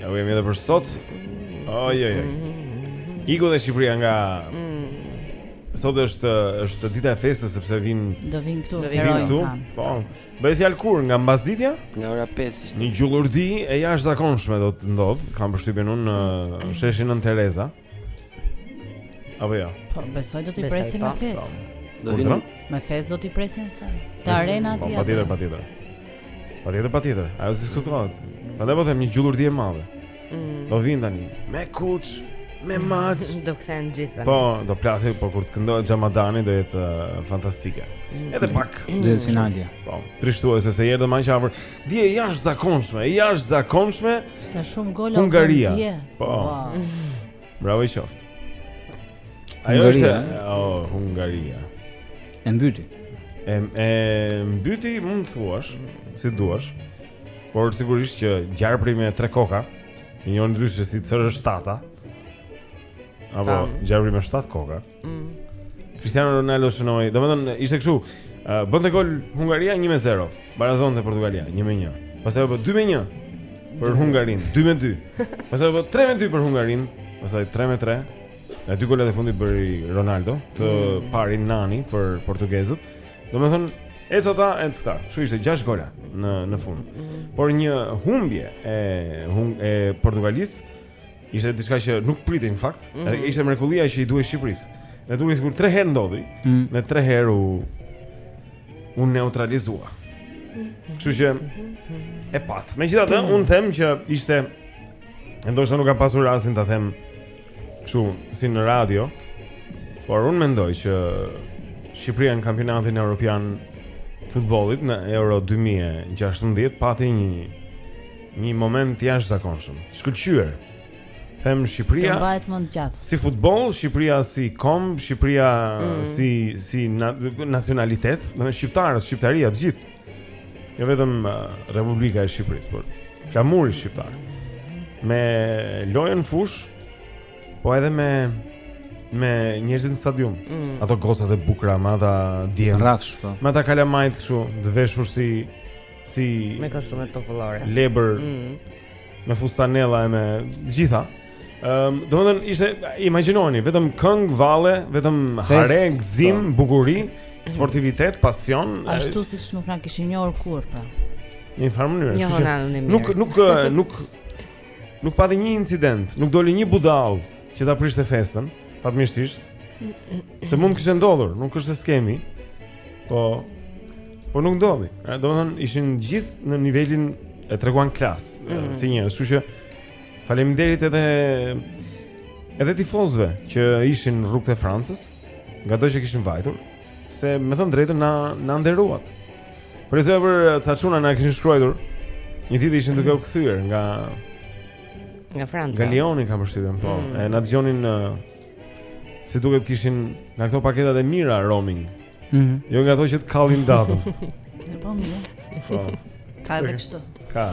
Ja u jemi edhe për sot Oj, oj, oj Iku dhe Shqipëria nga mm. Sot është, është dita e festës Sepse vin Do vin këtu Do vin këtu Po Bëhet fjalë kur nga mbasditja Nga ora 5 ishte Një gjullurdi e jashtëzakonshme do të ndodhë Kam përshtypjen unë në sheshin Nënë Tereza Apo jo. Po besoj do t'i presim me po. festë. Po. Do vijnë me festë do t'i presim të. Te arena ti. Po patjetër, patjetër. Patjetër, patjetër. Ajo s'diskutohet. Prandaj po them një gjullurdi e madhe. Mm. Do vijnë tani. Me kuç, me maç. Do kthehen gjithë. Po, do plasim po kur të këndojë Xhamadani do jetë uh, fantastike. Mm. Edhe pak. Do jetë finalja. Po, trishtuese se erdhëm afër. Dje e jashtëzakonshme, e jashtëzakonshme Sa shumë gola Hungaria. dje Po wow. Bravo i qoftë Ajo është oh, Hungaria E mbyti E, e mbyti mund të thuash Si duash Por sigurisht që gjarpri me tre koka I njohur ndryshe si CR shtata Apo gjarpri me shtatë koka Mm. Cristiano Ronaldo shënoi, domethënë ishte kështu. Uh, Bënte gol Hungaria 1-0, barazonte Portugalia 1-1. Pastaj u bë 2-1 për Hungarinë, 2-2. Pastaj u bë 3-2 për Hungarinë, pastaj 3-3. E dy golat e fundit i bëri Ronaldo, të mm. parin Nani për portugezët. Domethënë E sa ta e këta, kështu ishte 6 gola në në fund. Por një humbje e hum, e Portugalisë Ishte diçka që nuk pritej në fakt. Mm -hmm. Ishte mrekullia që i duhej Shqipërisë. U duk sikur 3 herë ndodhi, mm -hmm. dhe 3 herë u u neutralizua. Kështu që e pat. Megjithatë, mm -hmm. unë them që ishte ndoshta nuk kam pasur rastin ta them kështu si në radio, por unë mendoj që Shqipëria në kampionatin europian të futbollit në Euro 2016 pati një Një moment i jashtëzakonshëm. Shkëlqyer. Them Shqipëria. Do mbahet mend gjatë. Si futboll, Shqipëria si komb, Shqipëria mm. si si na, nacionalitet, domethënë shqiptarët, shqiptaria të gjithë. Jo vetëm uh, Republika e Shqipërisë, por flamuri shqiptar. Me lojën në fushë, po edhe me me njerëzit në stadium. Mm. Ato gocat e bukura, me ata djem. Rrafsh, po. Me ata kalamajtë kështu, të veshur si si me kostume popullore. Lebër. Mm. Me fustanella e me të gjitha. Ehm, um, domethënë ishte imagjinoni, vetëm këngë, valle, vetëm hare, gëzim, po. bukuri, mm. sportivitet, pasion. Ashtu siç nuk na kishin njohur kurrë. Pra. Në një farë mënyrë, nuk nuk nuk Nuk pati një incident, nuk doli një budallë që ta prishte festën, fatmirësisht. Se mund të kishte ndodhur, nuk është se s'kemi. Po po nuk ndodhi. Domethënë ishin të gjithë në nivelin e treguan klas, mm -hmm. si njerëz, kështu që faleminderit edhe edhe tifozëve që ishin rrugëve të Francës, ngado që kishin vajtur, se me thënë të drejtën na na nderuat. Për shembull për ca çuna na kishin shkruar. Një ditë ishin duke u kthyer nga nga Franca. Nga Lioni kam përshtypjen, po. Mm. E na dëgjonin si duket kishin nga këto paketat e mira roaming. Mhm. Mm jo nga ato që të kallin datën. po mirë. Po. Ka edhe kështu. Ka.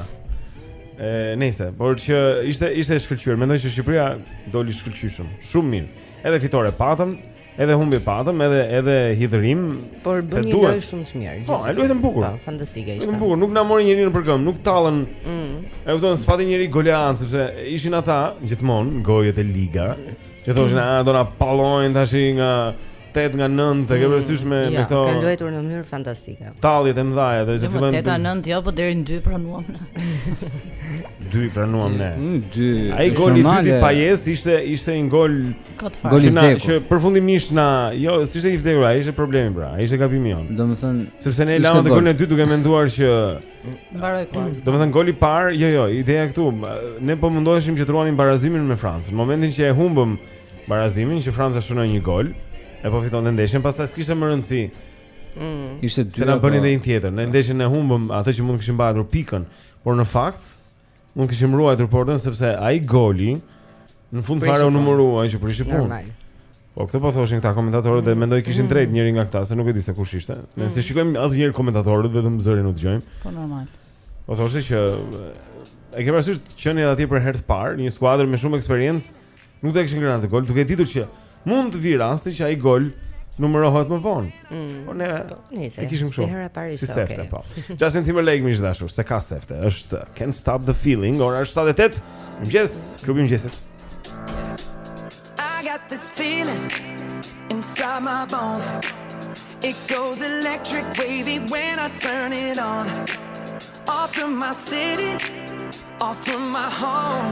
E nëse, por që ishte ishte e shkëlqyer, mendoj që Shqipëria doli shkëlqyshëm. Shumë mirë. Edhe fitore patëm, Edhe humbje patëm, edhe edhe hidhërim. Por bëmë një lojë shumë të mirë. Po, e luajtën bukur. Po, fantastike ishte. Luajtën bukur, nuk na mori njeri nëpër këmbë, nuk u tallën. Mm. E kupton, s'pati njeri goleadë sepse ishin ata gjithmonë gojët e liga. Që thoshin, mm. A do na pallojnë tash nga 8 nga 9 e ke parasysh mm, me me këto. Ja, kanë luajtur në mënyrë fantastike. Talljet e mëdha ato që jo, fillojnë. 8 nga 9 jo, po deri në 2 pranuam ne. 2 pranuam ne. 2. Mm, Ai goli i dytë i Pajesë ishte ishte një gol Kot fare. Gol i vdekur. Që përfundimisht na, jo, s'ishte i vdekur, ai ishte problemi pra, ai ishte gabimi jonë. Domethënë, sepse ne lamë golin e dytë duke menduar që mbaroi fare. Domethënë goli i parë, jo, jo, ideja është, ne po mundoheshim që të ruanim barazimin me Francën. Në momentin që e humbëm barazimin, që Franca shënoi një gol, e po fitonte ndeshjen, pastaj s'kishte më rëndësi. Mm. Ishte dy. Se na bënin edhe një tjetër. Ne ndeshjen e humbëm atë që mund të kishim mbajtur pikën, por në fakt Mund të kishim ruajtur portën sepse ai goli në fund fare u numërua që prishi punë. Normal. Po këtë po thoshin këta komentatorët dhe mm. mendoj kishin mm. të drejtë njëri nga këta se nuk e di se kush ishte. Ne mm. s'i shikojmë asnjëherë komentatorët vetëm zërin u dëgjojmë. Po normal. Po thoshte që e ke parasysh qenia atje për herë të parë, një skuadër me shumë eksperiencë Nuk do të kishim ngrënë atë gol, duke ditur që mund të vijë rasti që ai gol numërohet më vonë. Mm. Por ne po, e kishim kështu. Si hera e parë, si sefte, okay. po. Justin Timberlake miq të dashur, s'e ka sefte, është Can't Stop the Feeling, ora është 7 e 8. Mëngjes, klubi i mëngjesit. I got this feeling inside my bones. It goes electric wavy when I turn it on. All through my city, all through my home.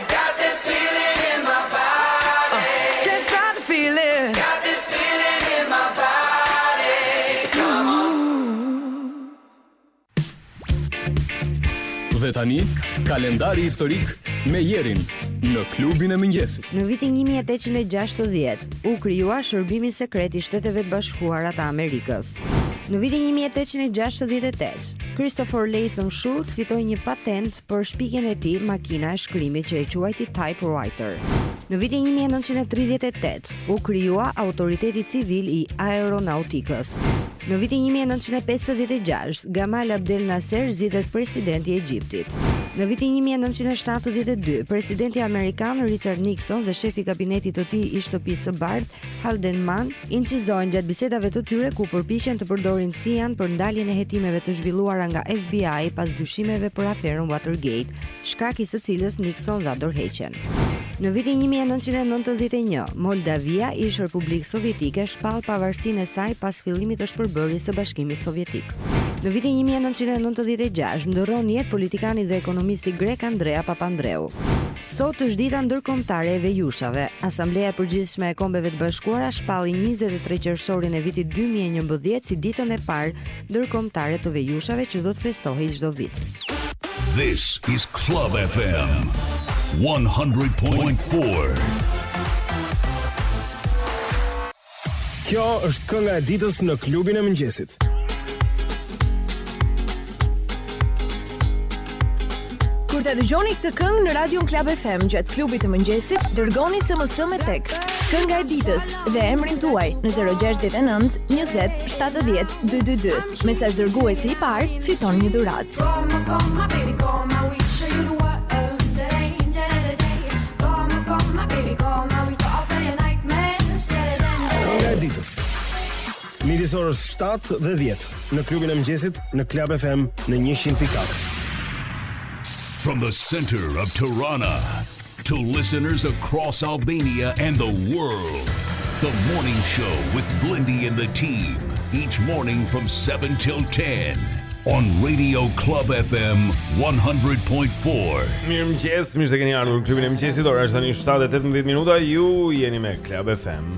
Dhe tani, kalendari historik me Jerin në klubin e mëngjesit. Në vitin 1860, u krijua shërbimi sekret i Shteteve të Bashkuara të Amerikës. Në vitin 1868, Christopher Latham Sholes fitoi një patentë për shpikjen e tij makina e shkrimit që e quajti typewriter. Në vitin 1938 u krijua Autoriteti Civil i Aeronautikës. Në vitin 1956, Gamal Abdel Nasser zgjidhet president i Egjiptit. Në vitin 1972, presidenti amerikan Richard Nixon dhe shefi i kabinetit të tij i Shtëpisë së Bardhë, Haldeman incizohen gjatë bisedave të tyre ku përpiqen të përdorin CIA-n për ndaljen e hetimeve të zhvilluara nga FBI pas dyshimeve për aferën Watergate, shkak i së cilës Nixon dha dorëheqjen. Në vitin 1991, Moldavia, ish Republikë Sovjetike, shpall pavarësinë e saj pas fillimit të shpërbërjes së Bashkimit Sovjetik. Në vitin 1996, ndërron jetë politikani dhe ekonomisti grek Andrea Papandreou. Sot është Dita Ndërkombëtare e Vejushave. Asambleja e Përgjithshme e Kombeve të Bashkuara shpalli 23 qershorin e vitit 2011 si ditën e parë ndërkombëtare të vejushave që do të festohej çdo vit. This is Club FM 100.4. Kjo është kënga e ditës në klubin e mëngjesit. Kur ta dëgjoni këtë këngë në Radio Club FM gjatë klubit të mëngjesit, dërgoni SMS me tekst. Kënga e ditës dhe emrin tuaj në 069 20 70 222. Mesazh dërguesi i parë fiton një dhuratë. midis orës 7 dhe 10 në klubin e mëngjesit në Club FM në 100.4. From the center of Tirana To listeners across Albania and the world, the morning show with Blendi and the team, each morning from 7 till 10 on Radio Club FM 100.4. Mirëmëngjes, mirë se keni ardhur në klubin e mëngjesit, ora është tani 7.18 minuta, ju jeni me Club FM.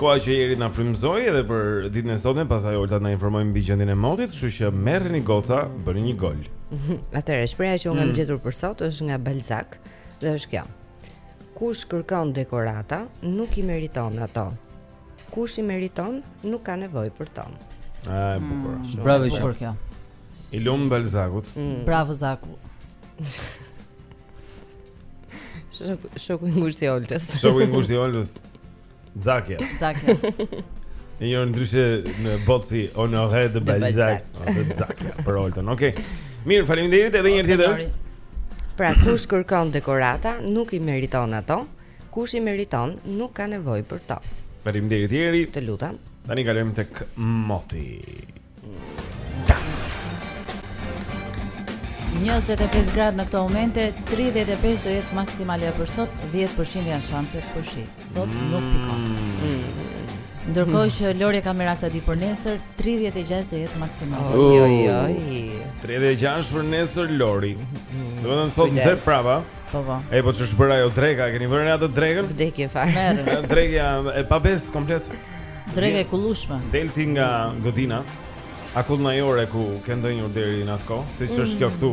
Koha që Jeri të na frymëzojë edhe për ditën e sotme, pastaj Olta të na informojë mbi gjendjen e motit, kështu që merreni goca, bëni një gol. Atëherë shprehja që unë kam mm. gjetur për sot është nga Balzac. Dhe është kjo. Kush kërkon dekorata, nuk i meriton ato. Kush i meriton, nuk ka nevojë për to. Ai mm, bukur. Bravo qoftë për këtë. I lumtë Balzakut. Mm. Bravo Zaku. Shoku i ngushtë i Oltës. Shoku i ngushtë i Oltës. Zakja. Zakja. I njohur ndryshe në botë si Honoré de Balzac Ose Zakja, për Oltën, okej okay. Mirë, faleminderit edhe një herë tjetër Pra, kush kërkon dekorata, nuk i meriton ato Kush i meriton, nuk ka nevojë për to Faleminderit Jeri Të lutem Tani kalojmë tek moti 25 gradë në këto momente, 35 do jetë maksimale për sot, 10% janë shanset për shi. Sot mm. nuk pikon. Mm. Ndërkohë që Lori ka merak ta di për nesër, 36 do jetë maksimale. Oh, jo, jo, jo. 36 për nesër Lori. Do të thënë sot nxeh prapë. Po po. E po ç'është bërë ajo dreka, keni vënë re drekën? Vdekje fare. Drekja e pabesë komplet. Dreka e tmerrshme. Del ti nga godina. Akullnajore ku ke ndenjur deri në atë kohë, siç është kjo këtu.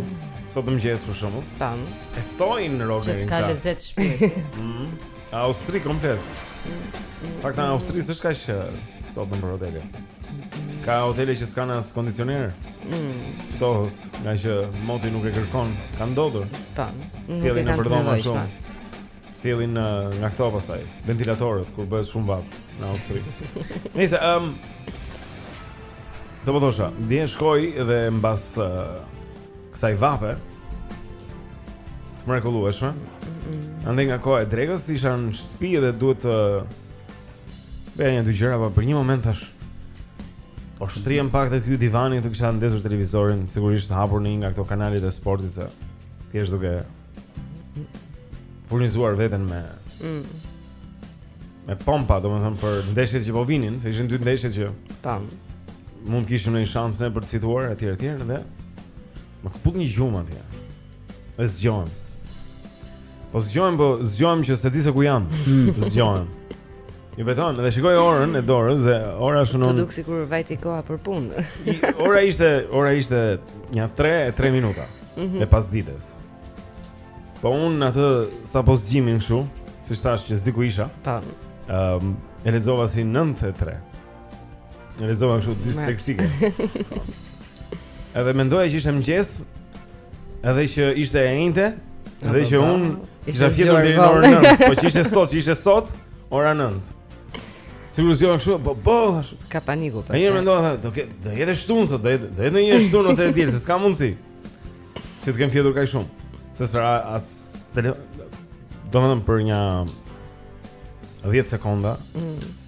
Sot në mëngjes për shembull. Tan. E ftojnë Roger. Të ka lezet shpirti. Mhm. Austri komplet. Pak në Austri s'është kaq që ftohtë te hotelet. Ka hotele që s'kanë as kondicioner. Mm. Ftohës, ngaqë moti nuk e kërkon, ka ndodhur. Tan. Nuk e kanë përdorur më shumë. sjellin uh, nga këto pastaj ventilatorët kur bëhet shumë vapë në Austri. Nëse ëm um, Të po thosha, dje shkoj dhe mbas uh, kësaj vape Të mrekullueshme Andej nga koha e drekës, isha në shtëpi dhe duhet të uh, Bëja nja dy gjëra, po për një moment thashë Po shtrihem pak te ky divani, e kisha ndezur televizorin Sigurisht hapur një nga këto kanalet e sportit se Thjesht duke furnizuar veten me mm. me pompa, domethënë për ndeshjet që po vinin, se ishin dy ndeshje që mund të kishim një shans ne për të fituar etj etj dhe më këput një gjumë atje. E zgjohem. Po zgjohem, po zgjohem që s'e di se ku jam. Mm. Zgjohem. Ju betohem, dhe shikoj orën e dorës dhe ora është nëntë. T'u duk sikur vajti koha për punë. Ora ishte, ora ishte nja 3 e 3 minuta. Mm -hmm. E pasdites. Po unë atë sapo zgjimin kështu, siç thashë që s'dija ku isha. Po. Ëm, um, e lexova si 9 e 3. E lexova kështu disleksike Edhe mendoja që ishte mëngjes Edhe që ishte e enjte Edhe që unë Kisha fjetur deri në orën nëntë Po që ishte sot, që ishte sot Ora nëntë Sikur zgjohem kështu, po po Kap paniku pastaj mendoj, do, ke, do jetë e shtunë sot Do jetë ndonjë e shtunë ose e diel Se s'ka mundësi Që të kem fjetur kaq shumë Se s'ra as Domethënë për nja 10 sekonda mm.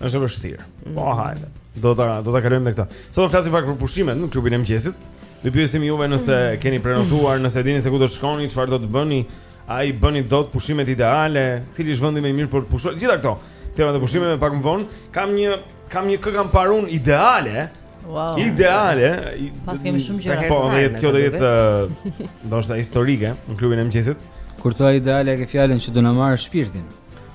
Është e vështirë. Mm. Po hajde. Do ta do ta kalojmë me këtë. Sot do të flasim pak për pushimet në klubin e mëngjesit. Ju pyesim juve nëse mm. keni prenotuar, nëse dini se ku do të shkoni, çfarë do të bëni, a i bëni dot pushimet ideale, cili është vendi më i mirë për të pushuar. Gjithë këto tema të pushimeve pak më vonë, kam një kam një e kam parë unë ideale. Wow. Ideale. Pas kemi shumë gjëra. Po, do jetë kjo do jetë ndoshta historike në klubin e mëngjesit. Kur thua ideale, ke fjalën që do na marrë shpirtin.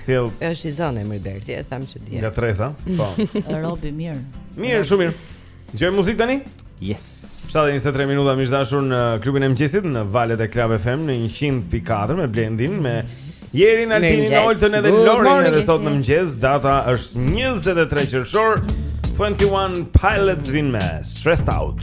Sjell. Është i zënë emri Berti, e tham që di. Nga Tresa, po. Robi mirë. Mirë, shumë mirë. Dëgjojmë muzikë tani? Yes. 7:23 minuta miq të dashur në klubin e mëngjesit në valët e Club FM në 100.4 me Blendin me Jerin Altinin Oltën edhe Lorin edhe sot në mëngjes data është 23 qershor 21 Pilots vijnë me Stressed Out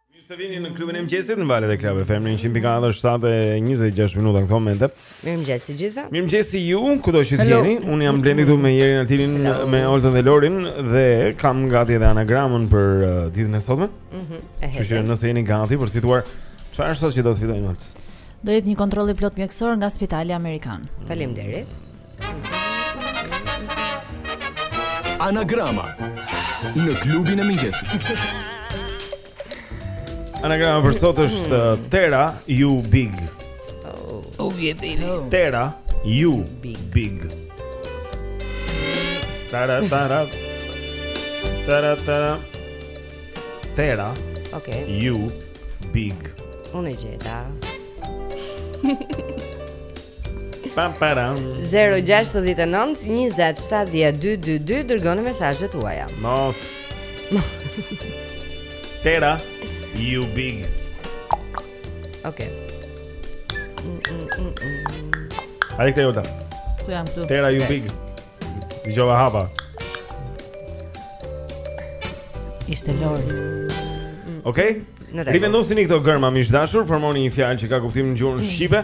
Mirë se vini në klubin e mëngjesit në valët e Club FM në 100.4 7:26 minuta në këtë moment. Mirëmëngjes të gjithëve. Mirëmëngjes ju, kudo që të jeni. Unë jam Blendi këtu me Jerin Altinin, me Oltën dhe Lorin dhe kam gati edhe anagramën për uh, ditën e sotme. Mhm. Mm Kështu që nëse jeni gati për të fituar çfarë është sot që do të fitojmë? Do jetë një kontroll i plotë mjekësor nga Spitali Amerikan. Faleminderit. Anagrama në klubin e mëngjesit. Anagrama për sot është uh, Tera you big. Oh, oh yeah baby. Oh. Tera you big. big. Tara tara. Tara tara. Tera. Okay. You big. Unë e gjeta. Pam param 069 20 70 222 dërgoni mesazhet tuaja. Mos. Tera you big. Okej. Okay. Ah dhe këtë jota? Ku jam këtu? Tera ju big Dëgjova hapa Ishte Lori mm. Okej? Okay? Rivendosini këto gërma miq të dashur Formoni një fjalë që ka kuptim në gjuhën mm. Shqipe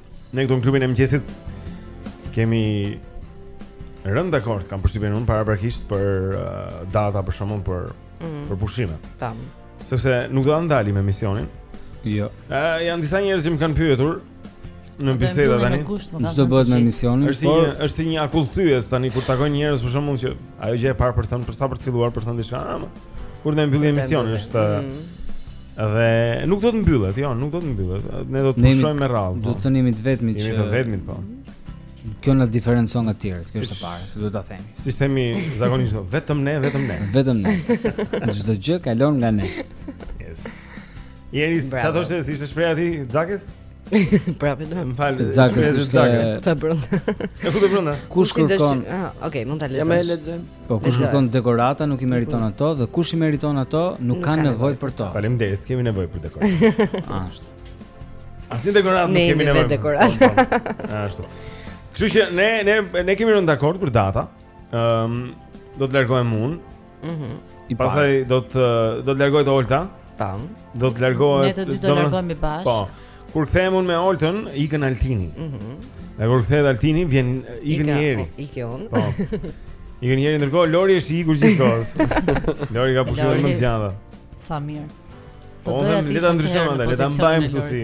Ne këtu në klubin e mëngjesit kemi rënë dakord, kam përshtypjen unë paraprakisht për uh, data për shkakun për mm. për pushime. Tam. Sepse nuk do ta ndalim emisionin. Jo. Ë uh, janë disa njerëz që më kanë pyetur në biseda tani. Ç'do bëhet me emisionin. Është një por... është si një akullthyes tani kur takon njerëz për shkakun që ajo gjë e parë për të thënë për sa për të filluar për të thënë diçka. Kur ne mbyllim emisionin është mm. Dhe nuk do të mbyllet, jo, nuk do të mbyllet. Ne do të pushojmë me radhë. Do po. të jemi të vetmit që jemi të vetmit po. Kjo na diferencon nga të tjerët, kjo është e para, si do ta themi. Siç themi zakonisht, vetëm ne, vetëm ne. Vetëm ne. Çdo gjë kalon nga ne. Yes. Jeri, çfarë thoshte se ishte shpreha ti Zakes? Prapë do. Më fal. Zakë si zakë. Ta bën. E ku do bën? Kush kërkon? Ah, okay, mund ta lexoj. Ja më lexoj. Po kush kërkon dekorata nuk i meriton mhm. ato dhe kush i meriton ato nuk kanë nevojë për to. Faleminderit, s'kemi nevojë për dekorata. Ashtu. Asnjë dekoratë nuk kemi nevojë. Ne dekoratë. Po, po. Ashtu. Kështu që ne ne ne kemi rënë dakord për data. Ëm ehm, do të largohem unë Mhm. Mm Pastaj do të do të largohet Olta. Tan. Do të largohet. Ne të dy do largohemi bashkë. Po. Kur kthehem unë me Oltën, ikën Altini. Mhm. Mm Dhe kur kthehet Altini, vjen ikën njëri. Ikë unë. Po. Ikën njëri ndërkohë Lori është e ikur gjithë kohës. Lori ka pushime më të gjata. Sa mirë. Po, le ta ndryshojmë atë, le ta mbajmë këtu si.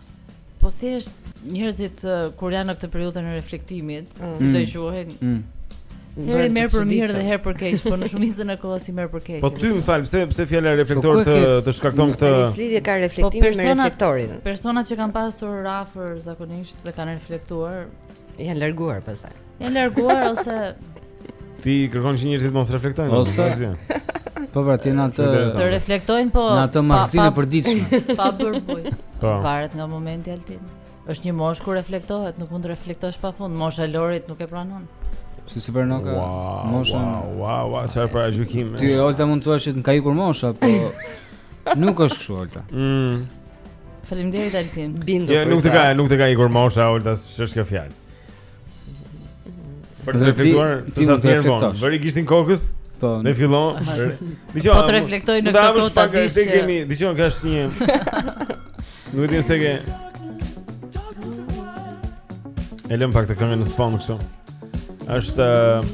Po thjesht njerëzit kur janë në këtë periudhën e reflektimit, mm. siç e mm. quajnë. Mm. Herë i merr për mirë dhe herë për keq, po në shumicën e kohës i merr për keq. Po ty më fal, pse pse fjala reflektor po të të shkakton këtë? Ç'lidhje ka reflektimi po me reflektorin. Personat që kanë pasur afër zakonisht dhe kanë reflektuar, janë larguar pastaj. Janë larguar ose Ti kërkon që njerëzit mos reflektojnë ose Po pra ti në atë të reflektojnë po në atë marrëzi të përditshme. Pa bërë bujë. Po. Varet nga momenti Altin. Është një moshë ku reflektohet, nuk mund të reflektosh pa fund. Mosha e Lorit nuk e pranon. S'i përgjoka wow, mosha Wow, wow, wow, çfarë paragjykimi Ty e Olta mund të thoshte më ka ikur mosha Po nuk është kështu Olta mm. Falim dhe i dalë tim Bindu jo, për ta Nuk të ka ikur mosha Olta Ç'është kjo fjalë Për të reflektuar s'është asnjëherë vonë Vëri gishtin kokës Po Ne fillon Po të reflektoj në këtë kohë të dishë Se kemi Dishon ka është një Nuk e din se ke E lëmë pak këtë këngë në sfond kështu është uh,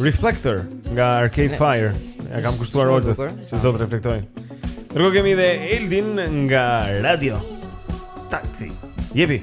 Reflektor nga Arcade Fire Ia kam kushtuar Oltës Që sot reflekton Ndërkohë kemi dhe Eldin nga Radio Taxi Jepi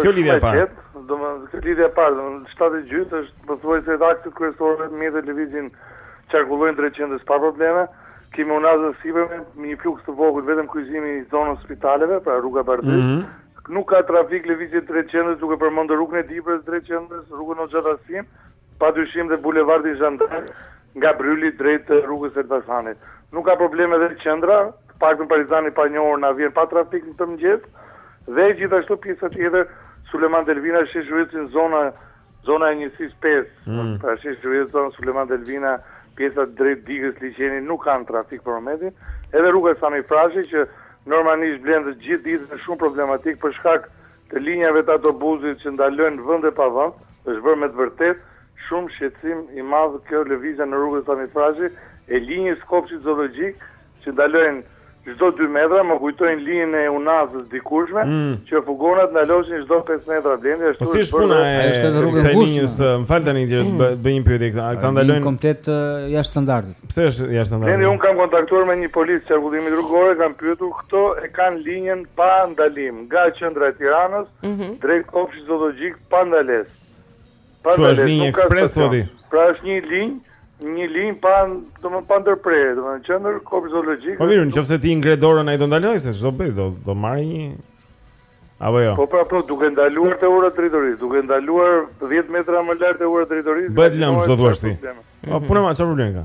Kjo lidhja e parë. Domethënë, kjo lidhja e parë, domethënë shtatë e gjysmë është pothuajse edhe akset kryesore, mjetet lëvizin, qarkullojnë drejt qendrës pa probleme. Kemi unazën sipër me një fluks të vogël vetëm kryqëzimi i zonës spitaleve, pra rruga Bardhyl. Mm -hmm. Nuk ka trafik lëvizje drejt qendrës duke përmendur rrugën e Dibrës drejt qendrës, rrugën Hoxha Tasim, Padyshim dhe bulevardi Zhan D'Ark nga Brryli drejt rrugës Elbasanit. Nuk ka probleme dhe qendra, të paktën Partizani i Panjohur na vjen pa trafik në këtë mëngjes dhe gjithashtu pjesa tjetër Sulejman Delvina, Sheshi Uillson zona zona e njësisë pesë, pra Sheshi Uillson Sulejman Delvina, pjesa drejt digës liqenit nuk kanë trafik për momentin, edhe rruga Sami Frashëri që normalisht Blendi gjithë ditën është shumë problematike për shkak të linjave të autobuzit që ndalojnë vend e pa vend, është bërë me të vërtetë shumë shqetësim i madh kjo lëvizja në rrugën Sami Frashëri e linjës Kopshit Zoologjik që ndalojnë çdo dy metra, më kujtojnë linjën e Unazës dikurshme, mm. që furgonat ndaloshin çdo 5 metra Blendi, ashtu po si është puna e është edhe rrugë e ngushtë. Më fal tani që mm. bëj një pyetje këtu. Ata ndalojnë komplet jashtë standardit. Pse është jashtë standardit? Blendi unë kam kontaktuar me një polic qarkullimi rrugor, e kam pyetur këto e kanë linjën pa ndalim. nga qendra e Tiranës mm -hmm. drejt Kopshtit Zoologjik pa ndalesë. Pa ndalesë, është linjë ekspres thua ti? Pra është një linjë, një linjë pa, domethënë pa ndërprerje, domethënë qendër Kopsht Zoologjik. Po mirë, nëse ti ngre dorën ai do ndalojë se ç'do bëjë, do do marrë një Apo jo. Po pra po duke ndaluar te ura drejtorisë, duke ndaluar 10 metra më lart te ura drejtorisë. Bëhet lëmsh do thua ti. Po punë me çfarë problemi ka?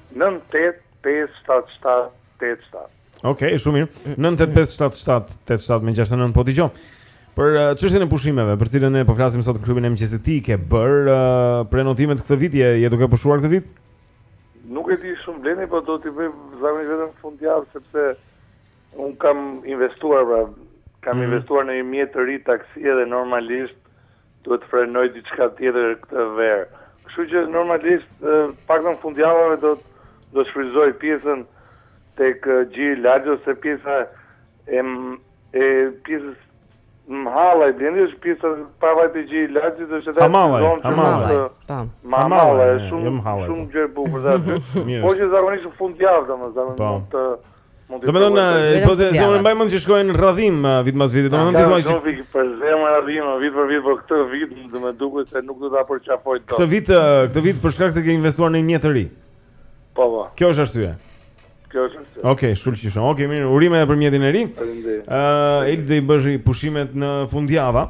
9857787. Okej, shumë mirë. 9857787 me 69 po dëgjoj. Për çështjen e pushimeve, për të cilën ne po flasim sot në klubin e mëngjesit ti ke bërë uh, prenotimet këtë vit je, je duke pushuar këtë vit? Nuk e di shumë Blendi, po do t'i bëj zakonisht vetëm fundjavë sepse unë kam investuar pra kam mm. investuar në një mjet të ri taksi edhe normalisht Duhet të frenoj diçka tjetër këtë verë. Kështu që normalisht të paktën fundjavave do të do të shfrytëzoj pjesën tek Gjiri Lalzit ose pjesa e e pjesës Hamallaj Blendi është pjesa pa vajtur te Gjiri Lalzit është edhe Hamallaj Hamallaj tamam Hamallaj është shumë jo shumë gjë e bukur aty po që zakonisht në fund javë domethënë po. të Domethënë, po se se unë mbaj mend që shkoje në Radhimë vit mas vitit, domethënë ti thua që... Shkoj, për zemër Radhimë, vit për vit, po këtë vit më duket se nuk do ta përqafoj dot... Këtë vit, këtë vit për shkak se ke investuar në një mjet të ri. Po, po. Kjo është arsyeja. Kjo është arsyeja. Okej, okay, shkëlqyeshëm. Okej, okay, mirë, urime dhe për mjetin e ri. Ëh, uh, Eldi do i bëjë pushimet në fundjava.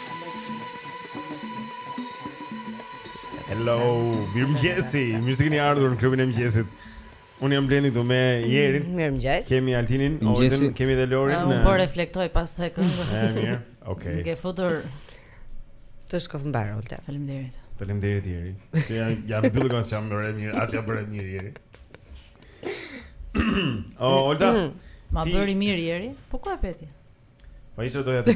Hello, mirëmëngjesi, mirë se keni ardhur në klubin e mëngjesit Unë jam Blendi këtu me Jerin mm, Mirëmëngjes Kemi Altinin, Oltën, kemi dhe Lorin ah, Unë po reflektoj pas kësaj kënge E, mirë, okej Nuk e futur Të shkoftë mbarë, Olta Faleminderit Faleminderit, Jeri Të jam, jam bëllë kënë që jam bërë e mirë A s'jam bërë e mirë, Jeri O, Olta mm, Ma bërë i mirë, Jeri Po ku e pe ti? Po ishte doja të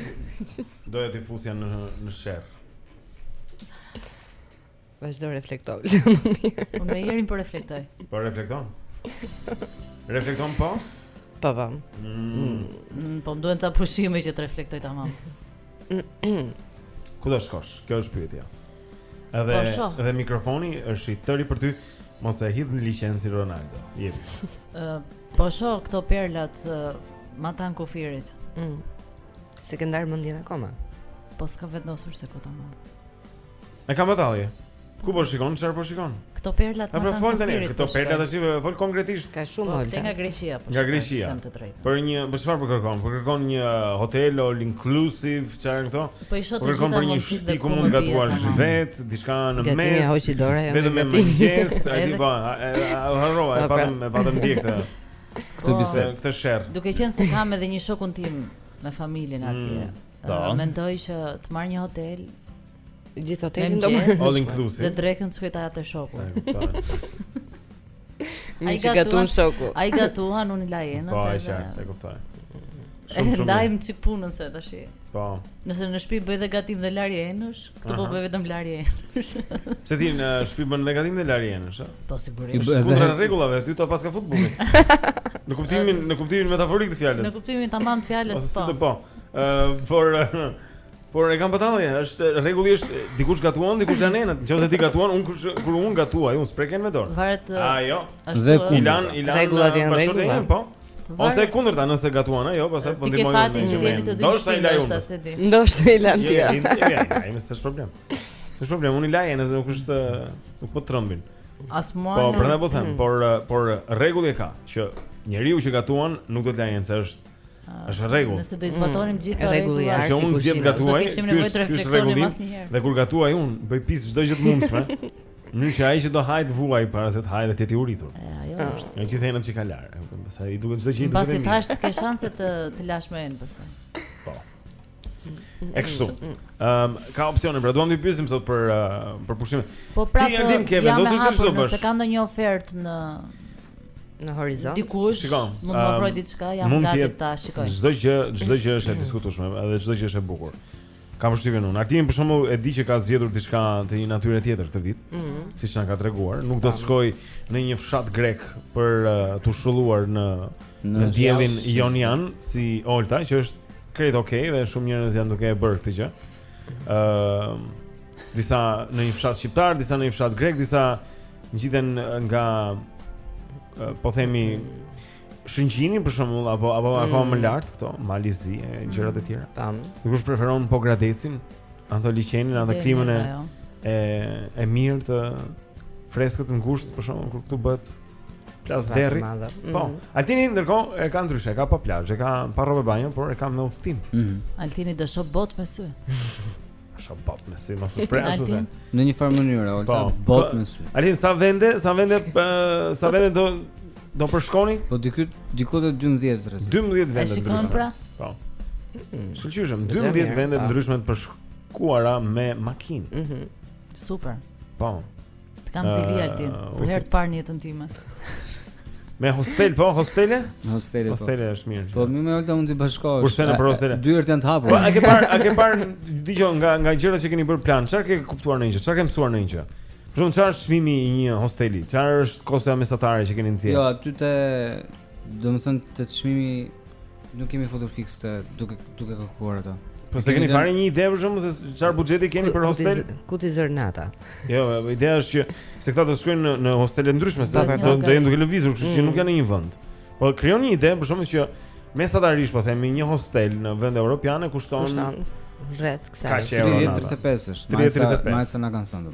doja të fusja në në sherr. Vazhdo reflekto. Po më Jeri po reflektoj. Po reflekton. Reflekton po? Po po. Mm. Mm, po më duhen ca pushime që të reflektoj tamam. Ku do shkosh? Kjo është pyetja. Edhe po, edhe mikrofoni është i tëri për ty. Mos e hidh në liqen si Ronaldo. Jepi. Ë, po shoh këto perlat uh, matanë kufirit. Mm. S'e ke ndarë mendjen akoma. Po s'kam vendosur se ku ta marr. E kam batalje. Ku po shikon, çfarë po shikon? Këto perlat e matanë kufirit. tani, këto po perla tash po fol konkretisht. Ka shumë Olta. Po, nga Greqia po. Nga Greqia. Kam të drejtë. Për një, për çfarë po kërkon? Po kërkon një hotel all inclusive, çfarë këto? Po i shoh të gjitha për një shtëpi ku mund të gatuash vet, diçka në mes. Gatimi hoqi dorë ajo. Vetëm me mëngjes, a e di po, harrova, e po, patëm, pra. e patëm direkt. Këtë po, bisedë, këtë sherr. Duke qenë se kam edhe një shokun tim me familjen atje. Mm, po. Mendoj që të marr një hotel. Gjithë hotelin do të marr. All inclusive. Dhe drekën shkojta te shoku. Ai që gatuan shoku. Ai gatuan unë laj enët. Po, është, e kuptoj. Shumë shumë. Ndajmë punën se tash. Po. Nëse në shtëpi bëj dhe gatim dhe larje enësh, këtu po bëj vetëm larje enësh. Pse ti në shtëpi bën dhe gatim dhe larje enësh, a? Po sigurisht. Është kundra rregullave, ty të paska fut në thes. Në kuptimin, në kuptimin metaforik të fjalës. Në kuptimin tamam të fjalës, po. Po. Ëh, por Por e kam fjalën, është rregulli është dikush gatuan, dikush lan enët. Nëse ti gatuan, un kur kur un gatuaj, un s'prek enë me dorë. Varet. Ah, jo. Dhe ku lan, i lan rregullat janë rregulla. Po. Ose e kundërta, nëse gatuan, jo, pastaj po ndihmoj. Ti ke fatin që jeni të dy në shtëpi, ndoshta se di. Ndoshta i lan ti. Ai më s'është problem. S'është problem, un i laj edhe nuk është nuk po trembem. As mua. Po, prandaj po them, mm. por por rregulli ka që njeriu që gatuan nuk do të lajë, se është Është në rregull. Nëse do i zbatonim mm, gjithë të rregullat, që unë zgjedh të gatuaj, ky është rregulli. Dhe kur gatuaj unë, bëj pis çdo gjë të mundshme. Në që ai që do hajë të vuajë para se të hajë dhe të jetë i uritur. Ajo ah. është. Ai që thënë se ka lar, pastaj i duhet çdo gjë të bëjë. Pasi tash ke shanse të të lash më enë pastaj. Po. E kështu. Ëm ka opsione, pra duam të pyesim sot për për pushimet. Po pra, ti Altin ke vendosur se ç'do bësh? Nëse ka ndonjë ofertë në në horizont. Dikush mund të më ofrojë diçka, jam gati ta shikoj. Çdo gjë, çdo gjë është e diskutueshme, edhe çdo gjë është e bukur. Kam përshtypjen unë. Altini për shembull e di që ka zgjedhur diçka të një natyre tjetër këtë vit, mm -hmm. siç na ka treguar. Nuk do të shkojë në një fshat grek për t'u shulluar në në diellin Jonian si Olta, që është Krejt ok dhe shumë njerëz janë duke e bërë këtë gjë. Ëm uh, disa në një fshat shqiptar, disa në një fshat grek, disa ngjiten nga uh, po themi Shëngjini për shembull apo apo mm. akoma më lart këto, Mali Zi e gjëra të mm. tjera. Tam. Dikush preferon Pogradecin, ato liqenin, ato klimën e, e e mirë të freskët në gusht për shembull kur këtu bëhet Plas derri. Po. Mhm. Altini ndërkohë e ka ndryshe, ka pa plazh, e ka pa rrobë banjo, por e ka me udhëtim. Mhm. Altini do shohë botë me sy. Shoh botë me sy, mos u shpreh ashtu se. Në një farë mënyrë, oj, po. botë po, me sy. Altini sa vende, sa vende, sa vende do do përshkoni? Po diku diku të 12 rreth. 12 vende. E shikon pra? Po. Mm. Shkëlqyeshëm, 12 vende të ndryshme të përshkuara me makinë. Mhm. Super. Po. Të kam zili uh, Altin, për herë të parë në jetën time. Me hostel po, hostele? Me hostele. Po. Hostele po. është mirë. Po më Olta mund të bashkohesh. Kurse në hostele. Dyert janë të hapura. Po, a ke parë, a ke parë dëgjoj nga nga gjërat që keni bërë plan, çfarë ke kuptuar ndonjë gjë? Çfarë ke mësuar ndonjë gjë? Për shembull, çfarë është çmimi i një hosteli? Çfarë është kostoja mesatare që keni nxjerrë? Jo, aty te Domethënë te te çmimi Nuk kemi futur fix të duke, duke kërkuar ato Po s'e keni fare një ide për shembull se çfarë buxheti keni për hostel? Ku t'i zërë nata? Jo, ideja është që se këta do të shkojnë në, në hostele të ndryshme, se do të jenë duke lëvizur, kështu që mm. nuk janë në një vend. Po krijon një ide për shembull që mesatarisht po themi një hostel në vende europiane kushton rreth kësaj. Ka që 35 është. 35. Me sa na kanë thënë.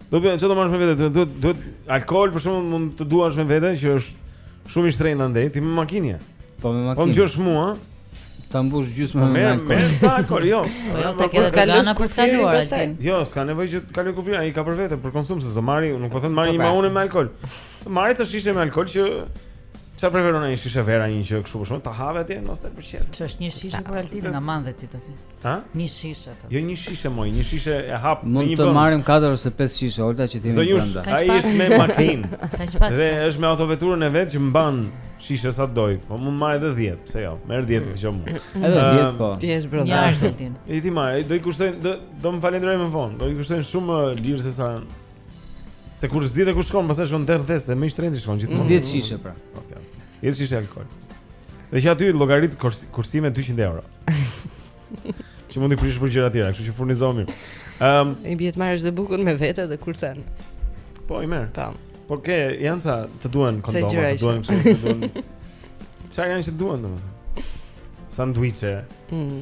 Do të ç'do marrësh me vete, do do alkool për shembull mund të duash me vete që është shumë i shtrenjtë andaj ti me makinë. Po me po makinë. Po dëgjosh mua. Ta mbush gjysmën po me alkool. Me me alkool, jo. Po jo, s'ke doganë për të kaluar atë. Jo, s'ka nevojë që të kalojë kufirin, ai ka për vete, për konsum se do marrë, nuk po them marri po një pra. maune me alkool. Marri ca shishe me alkool që Sa preferon ai shishe verë një që kështu për shembull ta hapë atje, nëse të pëlqen. Ç'është një shishe për Altin nga mandhet ti aty. Ha? Një shishe thotë. Jo një shishe moj, një shishe e hap në një vend. Mund të marrim 4 ose 5 shishe Olta që të jemi brenda. Ai është me makinë. Dhe është me autoveturën e vet që mban shishe sa do. Po mund të marrë edhe 10, pse jo? Merr 10 të qom. Edhe 10 po. Ti je brenda. Një arsetin. I ti marr, do i kushtojnë do do më falenderojë më vonë. Do i kushtojnë shumë lirë se sa se kur zgjidhet ku shkon, pastaj shkon te festë, më i shtrenjtë shkon gjithmonë. 10 shishe pra. Okej. Jesë që ishte alkohol Dhe që aty llogarit kursime 200 euro Që mund t'i prishë për gjëra tjera Kështu që furnizohu um, I bie të marrësh edhe bukën me vete dhe kursen Po, i merë Tam. Po, ke, janë sa të duen kondoma Të duen kështu Të duen Ça janë që të duen dhe më sanduiçe mm.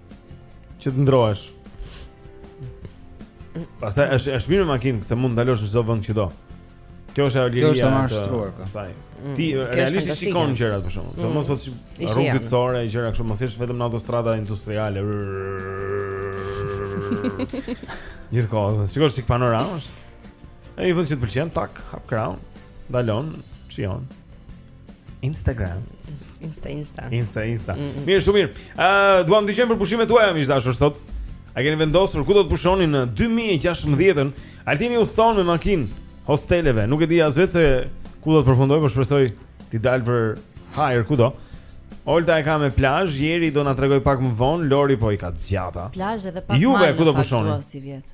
që të ndërrohesh. Pastaj është është mirë me makinë, se mund të ndalosh në çdo vend që do. Kjo është ajo liria e mashtruar po. pastaj. Mm. Ti realisht shikon gjërat për shembull, se mm. mos po si rrugë dytësore e gjëra kështu, mos jesh vetëm në autostrada industriale. Gjithkohë, sigurisht sik panoramës. Ai vend që të pëlqen tak, hap krahun, ndalon, shijon. Instagram. Insta Insta. Insta Insta. Mm -mm. Mirë, shumë mirë. Ë, uh, duam të dëgjojmë për pushimet tuaja miq të dashur sot. A keni vendosur ku do të pushoni në 2016-ën? Altini udhëton me makinë hosteleve. Nuk e di as vetë se ku do të përfundoj, por shpresoj t'i dalë për hajër kudo. Olta e ka me plazh, Jeri do na tregoj pak më vonë, Lori po i ka të gjata. Plazh edhe pak mal. Juve ku do pushoni? Sivjet.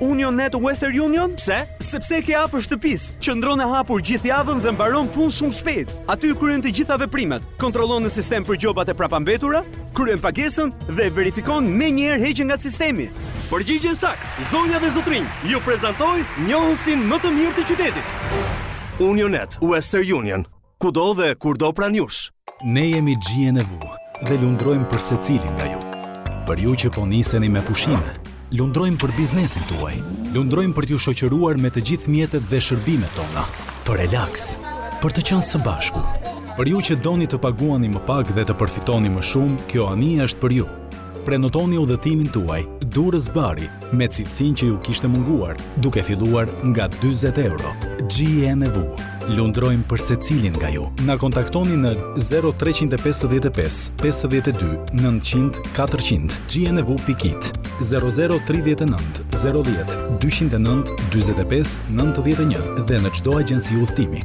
Unionet Western Union? Pse? Sepse e ke afër shtëpisë, qëndron e hapur gjithë javën dhe mbaron punë shumë shpejt. Aty kryen të gjitha veprimet, kontrollon në sistem për gjobat e prapambetura, kryen pagesën dhe verifikon menjëherë heqjen nga sistemi. Përgjigje e saktë, zonja dhe zotërinj, ju prezantoj njohësin më të mirë të qytetit. Unionet Western Union Kudo dhe kurdo pranë jush. Ne jemi GNV dhe lundrojmë për secilin nga ju. Për ju që po niseni me pushime, lundrojmë për biznesin tuaj. Lundrojmë për t'ju shoqëruar me të gjithë mjetet dhe shërbimet tona, për relaks, për të qenë së bashku. Për ju që doni të paguani më pak dhe të përfitoni më shumë, kjo anije është për ju. Prenotoni udhëtimin tuaj Durrës-Bari me cilësinë që ju kishte munguar, duke filluar nga dyzet euro. GNV, lundrojmë për secilin nga ju. Na kontaktoni në zero treqind e pesëdhjetë e pesë, pesëdhjetë e dy, nëntëqind, katërqind. GNV pikë it, zero zero tridhjetë e nëntë, zero dhjetë, dyqind e nëntë, dyzet e pesë, nëntëdhjetë e një dhe në çdo agjenci udhëtimi.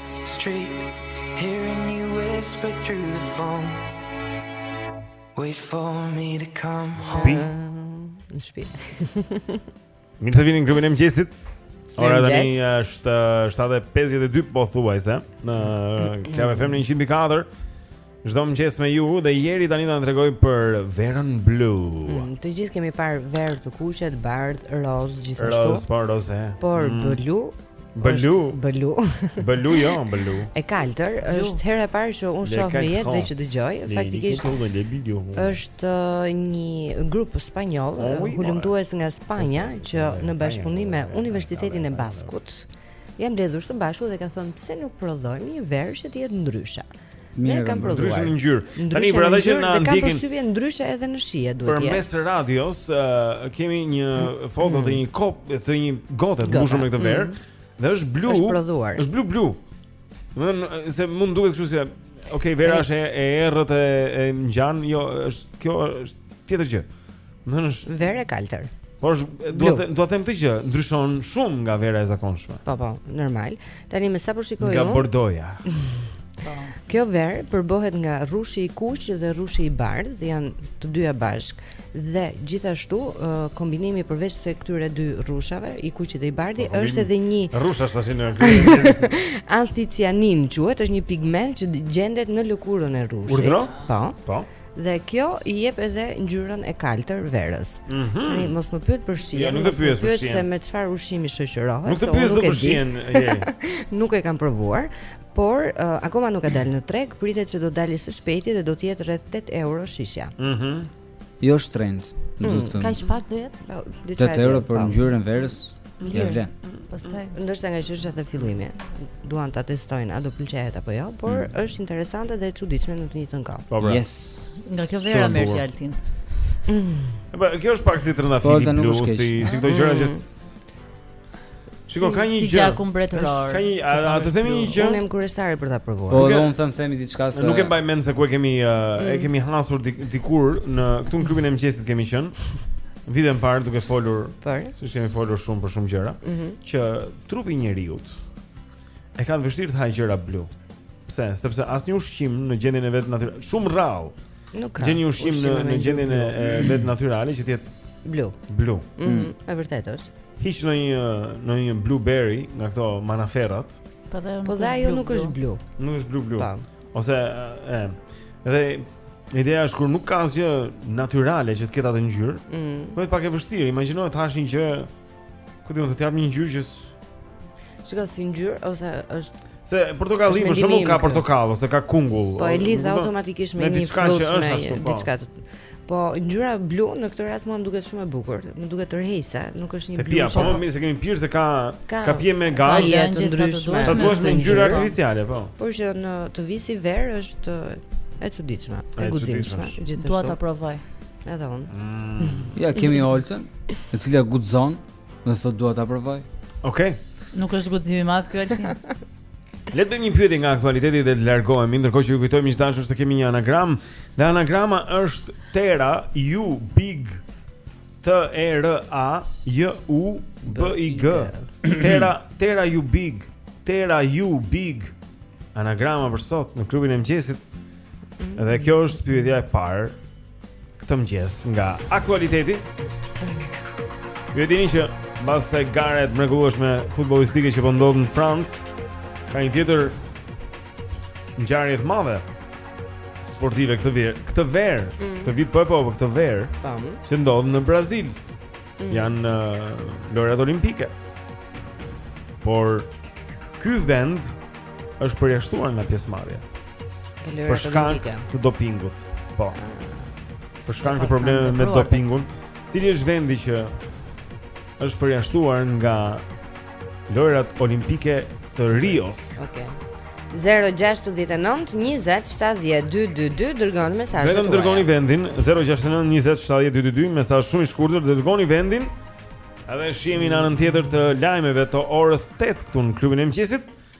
Shpi Në shpi Mirë se vini në klubin e mëngjesit Ora tani është 7.52 pothuajse Në Club FM në 104 Çdo mëngjes me ju dhe ieri tani do na tregojë për verën blu. Mm, të gjithë kemi parë verë të kuqe, të bardhë, rozë gjithashtu. Rozë, po roze. Por mm. blu Blu, blu. Blu jo, blu. E kaltër është hera e parë që unë shoh në jetë dhe që dëgjoj. Faktikisht është uh, një grup spanjoll, uh, hulumtues nga Spanja që në bashkëpunim me Universitetin e Baskut janë mbledhur së bashku dhe kanë thënë pse nuk prodhojmë një verë që të jetë ndryshe. Dhe kanë prodhuar. Ndryshe në ngjyrë. Tani për ata që na ndjekin. Kam përshtypjen ndryshe edhe në shije duhet të jetë. Përmes radios uh, kemi një mm. foto të një kop të një gote të mbushur me këtë verë mm. dhe është blu. Është prodhuar. Është blu blu. Domethënë se mund të duket kështu si Okej, okay, vera është e errët e, e ngjan, jo, është kjo është tjetër gjë. Domethënë është verë e kaltër. Por do të do të them këtë që ndryshon shumë nga vera e zakonshme. Po po, normal. Tani me sa po shikoj unë. Nga Bordoja. Po. Kjo verë përbohet nga rrushi i kuq dhe rrushi i bardhë, janë të dyja bashkë. Dhe gjithashtu kombinimi përveç se këtyre dy rrushave, i kuqit dhe i bardhi, po, është edhe një rrushash tash në rrugë. Antocianin quhet, është një pigment që gjendet në lëkurën e rrushit. Urdhëro? Po. Po. Dhe kjo i jep edhe ngjyrën e kaltër verës. Mm -hmm. Tani mos më pyet për shijen, ja, mos më pyet se me çfarë ushqimi shoqërohet. Nuk të pyes dot për shijen. nuk e kam provuar, por uh, akoma nuk ka dalë në treg, pritet që do dalë së shpejti dhe do të jetë rreth 8 euro shishja. Mhm. Mm jo shtrenjt, do të mm, thënë. Kaq do jetë? Po, diçka. 8 euro për po. ngjyrën verës. Ja vlen. Pastaj ndoshta nga që është edhe fillimi. Duan ta testojnë a do pëlqehet apo jo, por mm. është interesante dhe e çuditshme në të njëjtën kohë. Po pra. Yes. Nga kjo vera s'u mor Altin. Mm. Po kjo është pak si trëndafili po, blu si si këto gjëra që mm. Shiko ka një gjë. Si gjaku mbretëror. Ka një, a, a të themi një gjë? Unë jam kurioztare për ta provuar. Po, unë them themi diçka se Nuk e mbaj mend se ku e kemi e mm. kemi hasur diku në këtu në klubin e mëngjesit kemi qenë. Vitin e parë duke folur Por, siç kemi folur shumë për shumë gjëra, mm -hmm. që trupi i njeriut e ka vështirë të hajë gjëra blu. Pse? Sepse asnjë ushqim në gjendjen e vet natyrale, shumë rrallë. Nuk ka. Gjeni ushqim në në gjendjen e vet natyrale që të jetë blu. Blu. Ëh, mm, mm. e vërtetë është. Hiq në një në një blueberry nga këto manaferrat. Po dhe po ajo nuk është blu. Nuk është blu blu. Po. Ose e dhe Ideja është kur nuk ka asgjë natyrale që të ketë atë ngjyrë. Mm. Po është pak e vështirë. Imagjino të hash një gjë, ku di unë të të jap një ngjyrë që Shikoj si ngjyrë ose është Se portokalli për shembull ka portokall ose ka kungull. Po e lidh automatikisht me një frut që është ashtu, po. diçka të Po ngjyra blu në këtë rast mua më duket shumë e bukur. Më duket tërheqëse, nuk është një blu. Pije, po mirë se kemi pirë se ka ka, ka pije me gaz, ka të ndryshme. Sa duhet me ngjyra artificiale, po. Por që në të vësh si verë është E çuditshme, e guximshme, gjithashtu. Dua ta provoj. Edhe unë. Mm. Ja kemi Oltën, e cila guxon, do thotë dua ta provoj. Okej. Okay. Nuk është guxim i madh ky Altin. Le të bëjmë një pyetje nga aktualiteti dhe të largohemi, ndërkohë që ju kujtojmë miq të dashur se kemi një anagram, dhe anagrama është Tera, ju big T E R A J U B I G. Tera Tera ju big. Tera ju big. Anagrama për sot në klubin e mëngjesit. Dhe kjo është pyetja e parë këtë mëngjes nga aktualiteti. Ju e dini që mbas së garës mrekullueshme futbollistike që po ndodh në Francë, kemi një tjetër ngjarje të madhe sportive këtë verë, këtë verë, mm. këtë vit po e po, po këtë verë. Tam. Që ndodh në Brazil. Mm. Janë uh, lojërat olimpike. Por ky vend është përjashtuar nga pjesëmarrja. Për shkak të dopingut. Po. Ah. Për shkak të problemeve me dopingun, cili është vendi që është përjashtuar nga lojrat olimpike të Rios. Okej. Okay. 0-6-9-20-70-222 Dërgoni mesazh vetëm Dërgoni vendin 0-6-9-20-70-222 Mesazh shumë i shkurtër Dërgoni vendin Edhe shihemi në anën tjetër të lajmeve të orës 8 këtu në klubin e mëngjesit.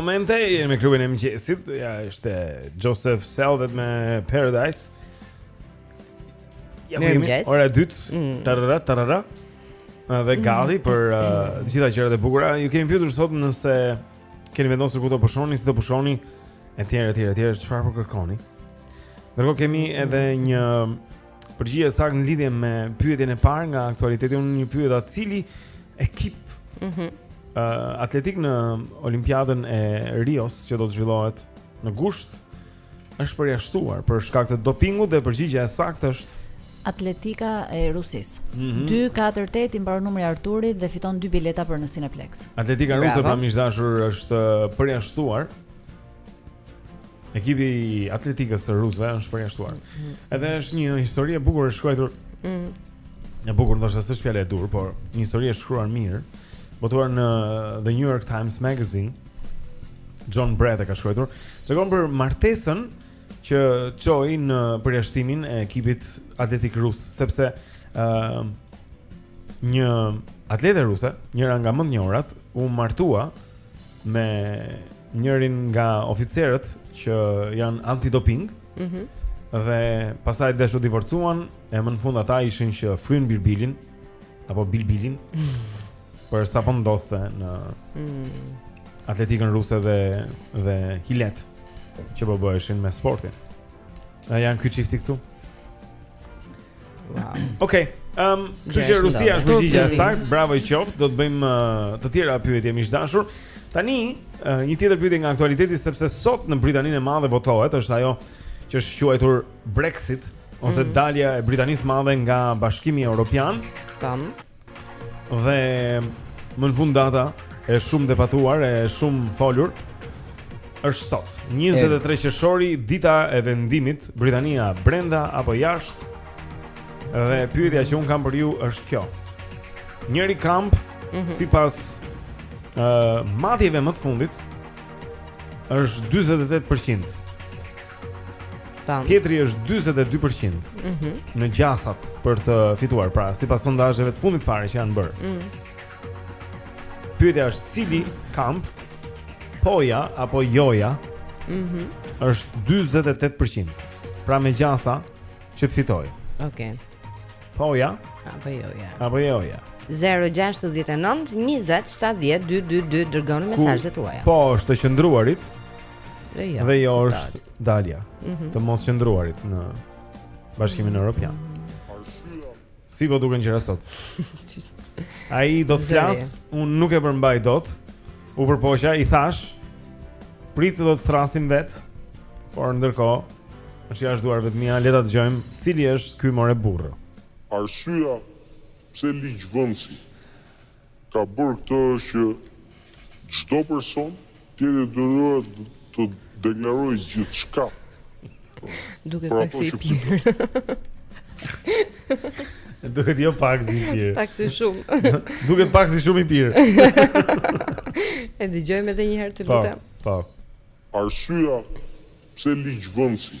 momente jeni me klubin e mëngjesit, ja ishte Joseph Salvat me Paradise. Ja ku jemi? Ora e dytë. Mm. Tarara tarara. Dhe mhm. gati për uh, të gjitha gjërat e bukura Ju kemi pyetur sot nëse keni vendosur ku të pushoni, si të pushoni E tjera, e tjera, e tjera, çfarë po kërkoni Ndërkohë kemi mhm. edhe një përgjigje të saktë në lidhje me pyetjen e parë nga aktualiteti Unë ju pyeta cili ekip mm -hmm. uh, atletik në Olimpiadën e Rios që do të zhvillohet në gusht është përjashtuar për shkak të dopingut dhe përgjigja e saktë është Atletika e Rusisë. Mm -hmm. 248 i mbaron numri i Arturit dhe fiton dy bileta për në Cineplex. Atletika Ruse pra miq të dashur është përjashtuar. Ekipi i Atletikës së Rusëve është përjashtuar. Mm -hmm. Edhe është një histori e bukur e shkruar. Mm -hmm. E bukur ndoshta s'është fjala e duhur, por një histori e shkruar mirë. Botuar në The New York Times Magazine. John Brant e ka shkruar. Tregon për martesën që çoi në përjashtimin e ekipit atletik rus, sepse ë uh, një atlete ruse, njëra nga më të njohurat, u martua me njërin nga oficerët që janë antidoping. Mhm. Mm dhe pastaj desh u divorcuan, e më në fund ata ishin që frynë birbilin. apo Bilbilin për sa po ndodhte në mm. Atletikën Ruse dhe dhe Hilet që po bëheshin me sportin. Ja, janë ky çifti këtu? Wow. Okej. Okay. Ehm, um, kështu që Rusia është përgjigja e saktë. Bravo i qoftë. Do të bëjmë uh, të tjera pyetje miq të dashur. Tani, uh, një tjetër pyetje nga aktualiteti sepse sot në Britaninë e Madhe votohet, është ajo që është quajtur Brexit ose mm. dalja e Britanisë së Madhe nga Bashkimi Evropian. Tam. Dhe më në fund data e shumë debatuar e shumë folur është sot. 23 qershori, dita e vendimit, Britania brenda apo jashtë. Dhe pyetja që unë kam për ju është kjo. Njëri kamp mm -hmm. sipas ë uh, matjeve më të fundit është 48%. Tam. Tjetri është 52% mm -hmm. në gjasat për të fituar, pra sipas sondazheve të fundit fare që janë bërë. Mm. Pyetja është cili kamp, poja apo joja, mm -hmm. është 48% pra me gjasa që të fitojë. Oke. Okay. Poja apo joja. Apo joja. 069 20 70 222 dërgoni mesazhet tuaja. Po, është të qëndruarit. Dhe jo. Dhe jo është dalja. Mm -hmm. Të mos qëndruarit në Bashkimin mm -hmm. Evropian. Si po duken gjërat sot? Ai do të flasë, unë nuk e përmbaj dot. U përpoqa, i thashë, prit do të thërrasim vetë, por ndërkohë është ashtu ndaj vetë mia, le ta dëgjojmë cili është ky more burrë. Arsyeja pse ligjvënësi ka bërë këtë është që çdo person të jetë i detyruar të deklarojë gjithçka për ato që pyetet. Duket jo pak si i pirë. Pak si shumë. Duket pak si shumë i pirë. E dëgjojmë edhe një herë të lutem. Po. Arsyeja pse ligjvënësi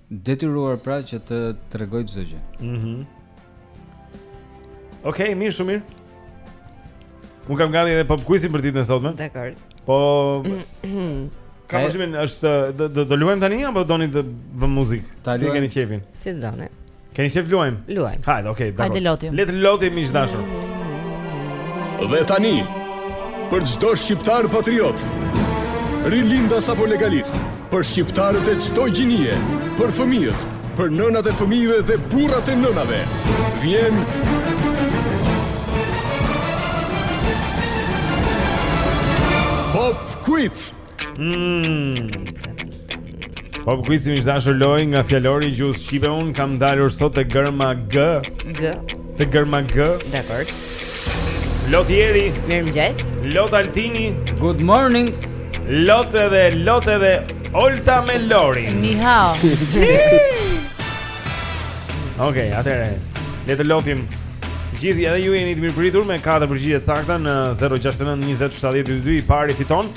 Detyruar pra që të tregojë çdo gjë. Mhm. Mm Okej, okay, mirë, shumë mirë. Unë kam gati edhe pop quizin për ditën e sotme. Dakord. Po Ka më shumë është do do, do luajmë tani apo doni të vëmë muzikë? Si keni qejfin? Si doni. Keni qejf luajmë? Luajmë. Hajde, okay, dakord. Hajde lotim. Le të lotim miq të dashur. Dhe tani për çdo shqiptar patriot, rilindas apo legalist, Për shqiptarët e çdo gjinie, për fëmijët, për nënat e fëmijëve dhe burrat e nënave, vjen Pop Quiz. Mm. Pop quizi miq të dashur lojë nga fjalori i gjuhës shqipe unë kam dalur sot te gërma g g Te gërma gë Dakord Lot Jeri Mirëmëngjes Lot Altini Good morning Lot edhe Lot edhe Olta me Lori Ni hao Ok, atëhere Le të lotim Gjithi edhe ju jeni të mirëpritur Me 4 përgjigjet e sakta në 069 20 72 I pari fiton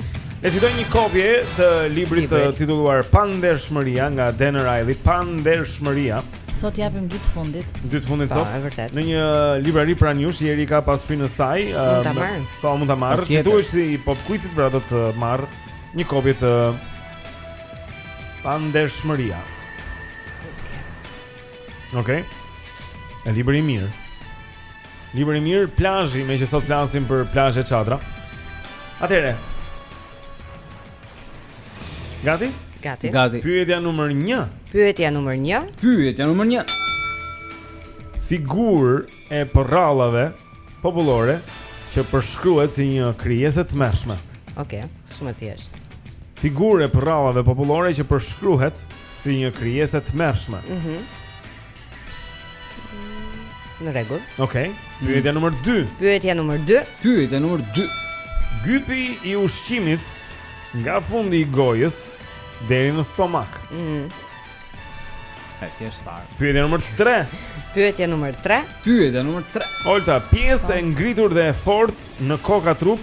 Të fitojë një kopje të librit të titulluar Pandershmëria nga Denner Ailey Pandershmëria Pandershmëria Sot japim dy të fundit. Dy të fundit po, sot. Në një librari pranë jush, Jeri ka pas frymën e saj. Mund ta marr. Po, mund ta marr. Fituesi i pop quizit pra do të marrë një kopje të Pandershmëria. Okej. Okay. E libër i mirë. Libër i mirë plazhi, meqë sot flasim për plazh e çadra. Atëhere. Gati? Gati. Gati. Pyetja numër 1. Pyetja numër 1. Pyetja numër 1. Figurë e përrallave popullore që përshkruhet si një krijesë e tmerrshme. Okej, okay, shumë e thjeshtë. Figurë e përrallave popullore që përshkruhet si një krijesë e tmerrshme. Mhm. Mm Në rregull. Okej. Okay. Pyetja numër 2. Pyetja numër 2. Pyetja numër 2. Gypi i ushqimit nga fundi i gojës deri në stomak. Mhm. Mm Pyetja është fare. Pyetja numër 3. Pyetja numër 3. Pyetja numër 3. Olta, pjesë e ngritur dhe e fortë në kokë a trup.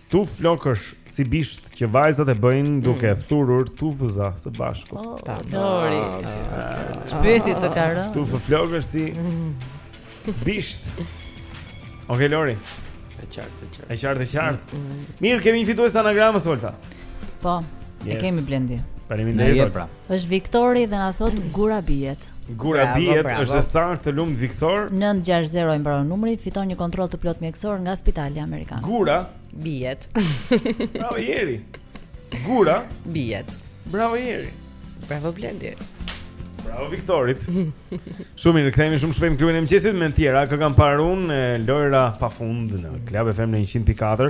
Tufë flokësh si bisht që vajzat e bëjnë mm. duke mm. thurur tufëza së bashku. Oh, Lori. Ç'pyetje të ka rënë. Tufë flokësh si mm. bisht. Okej okay, Lori. E qartë, e qartë. E qartë, e qartë. Mm. Mirë, kemi një fitues të anagramës Olta. Po. Yes. E kemi Blendi. Faleminderit. Pra. Është Viktori dhe na thotë gurabijet. Gurabijet është e saktë të lumtë Viktor. 960 i mbaron numri, fiton një kontroll të plotë mjekësor nga Spitali Amerikan. Gurabijet. Bravo Jeri. Gurabijet. Bravo Jeri. Bravo Blendi. Bravo Viktorit. Shumë mirë, kthehemi shumë shpejt në klubin e mëngjesit me të tjera. Kë kam parë unë Lojra pafund në Club FM në 104.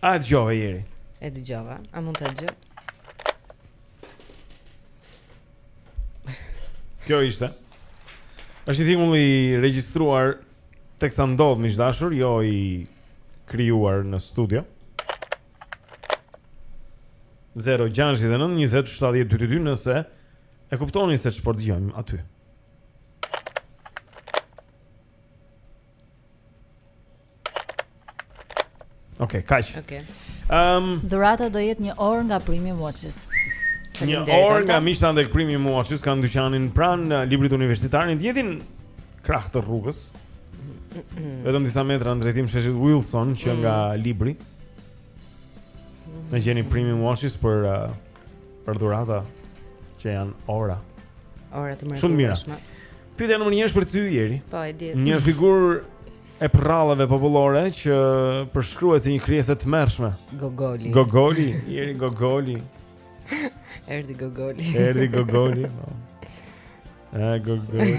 A dëgjove Jeri? E dëgjova, a mund ta dëgjoj? Kjo ishte është një tingull i regjistruar teksa ndodh miq të dashur Jo i krijuar në studio 0-6-9-20-70-22 Nëse e kuptoni se ç'po dëgjojmë aty Ok, kaq. Ok. Ehm, um, dhurata do jetë një orë nga Primi Watches. Një orë nga miqtë tanë Primi Watches kanë dyqanin pranë uh, librit universitar në tjetrin krah të rrugës. Vetëm disa metra në drejtim të sheshit Wilson që nga mm. libri. Ne gjeni Primi Watches për uh, për dhurata që janë ora. Ora të mira. Shumë mirë. Pyetja numër 1 është për ty Jeri. Po e di. Një figurë e prrallave popullore që përshkruhet si një krijesë e tmerrshme. Gogoli. Gogoli, jeri Gogoli. Erdhi Gogoli. Erdhi Gogoli. Po. A Gogoli.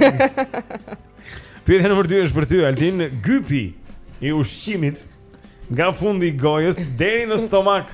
Pyetja nr. 2 është për ty, Altin, gypi i ushqimit nga fundi i gojës deri në stomak.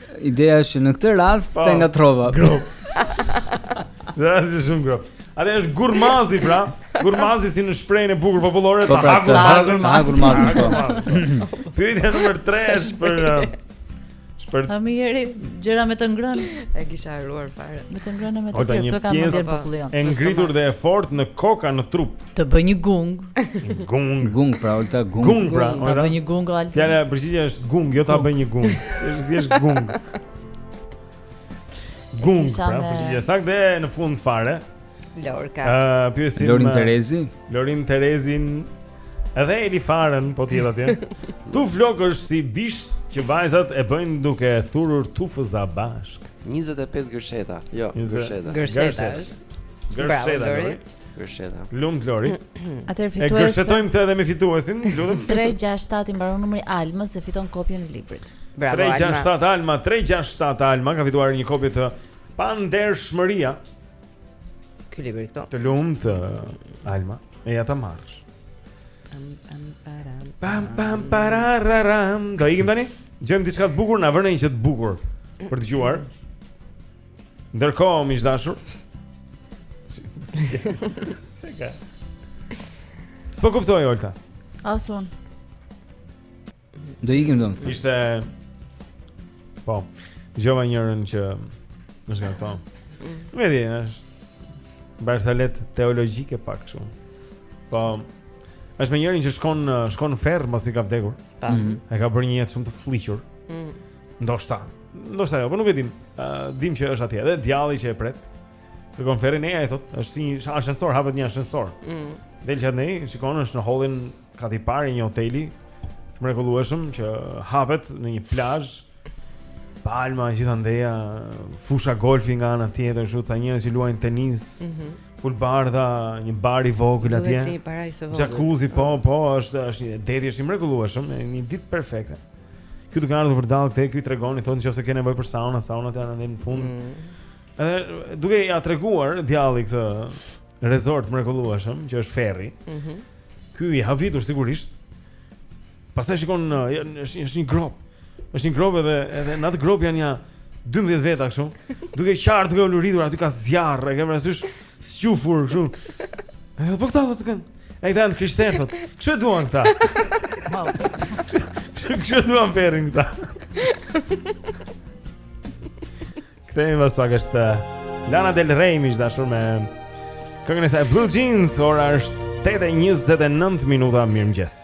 Ideja është që në këtë rast po. të ngatërrova. Grop. Dhe asë që shumë grop. Atë është gurmazi, pra. Gurmazi si në shprehjen e bukur popullore, po, ta pra, ha gurmazin. Ta ha gurmazin, po. Pyetja numër 3 është për... Për... A mirë, gjëra me të ngrën E kisha harruar fare Me të ngrën e me të kjerë Olta një pjesë e ngritur dhe e fort në kokë a në trup Ta bëj një gung Gung. Gung pra Olta, gung. Gung pra, Olta. Ta bëj një gung Olta. Fjala e përgjithshme është gung, jo ta bëj një gung. Është thjesht gung. Gung pra, përgjigje e saktë dhe në fund fare. Lorka. Ë, uh, pyesim Lorin Terezi. Lorin Terezin. Edhe Eli Faren po ti atje. Tufë flokësh si bisht që vajzat e bëjnë duke thurur tufëza bashk. 25 gërsheta. Jo, gërsheta. Gërsheta. Gërsheta. Gërsheta. Të lumt Lori. Atëherë fitues. E gërshetojmë këtë edhe me fituesin, lutem. 367 i mbaron numri Almës dhe fiton kopjen e librit. Bravo 367 Alma, 367 Alma ka fituar një kopje të Pandershmëria. Ky libër këtu. Të lumt Alma, eja ta marrësh. Pam pam pararam. Do ikim tani? Dëgjojmë diçka të bukur, na vënë një gjë të bukur për të dëgjuar. Ndërkohë, miq të dashur. Ç'ka. S'po kuptoj Olta. Asgjë. Do ikim domethënë. Ishte Po. Dëgjova njërën që më shkon këtu. E di, është barsalet teologjike pak kështu. Po. Është me njërin që shkon shkon në ferr pasi ka vdekur. Po. Mhm. Ai ka bërë një jetë shumë të flliqur. Mhm. Ndoshta. Ndoshta jo, po nuk e dim. Uh, dim që është atje dhe djalli që e pret. I tregon ferrin e ja i thotë, është si një ashensor, hapet një ashensor. Mm. Del çuni, shikon është në hollin kati i parë i një hoteli të mrekullueshëm që hapet në një plazh palma gjithandej fusha golfi nga ana tjetër kështu ca njerëz që luajnë tenis mm -hmm. full bar, dhe një bar i vogël atje jacuzzi po po është është deti është i mrekullueshëm një ditë perfekte Ky duke ardhur vërdallë këtej, ky i tregon, i thotë nëse ke nevojë për sauna, saunat janë në fund. Mm. Edhe duke ia treguar djalli këtë resort të mrekullueshëm që është ferri. Mhm. Mm ky i habitur sigurisht. Pastaj shikon është është një grop. Është një grop edhe edhe në atë grop janë nja 12 veta kështu. Duke qarë, duke ulëritur aty ka zjarr, e ke parasysh? Squfur kështu. Ai po këta të kanë. Ai janë krishterë thot. Ç'duan këta? Ç'e duan perin këta? Kthehemi pas pak është Lana Del Rey miq të dashur me këngën e saj Blue Jeans, ora është 8:29 minuta mirëmëngjes.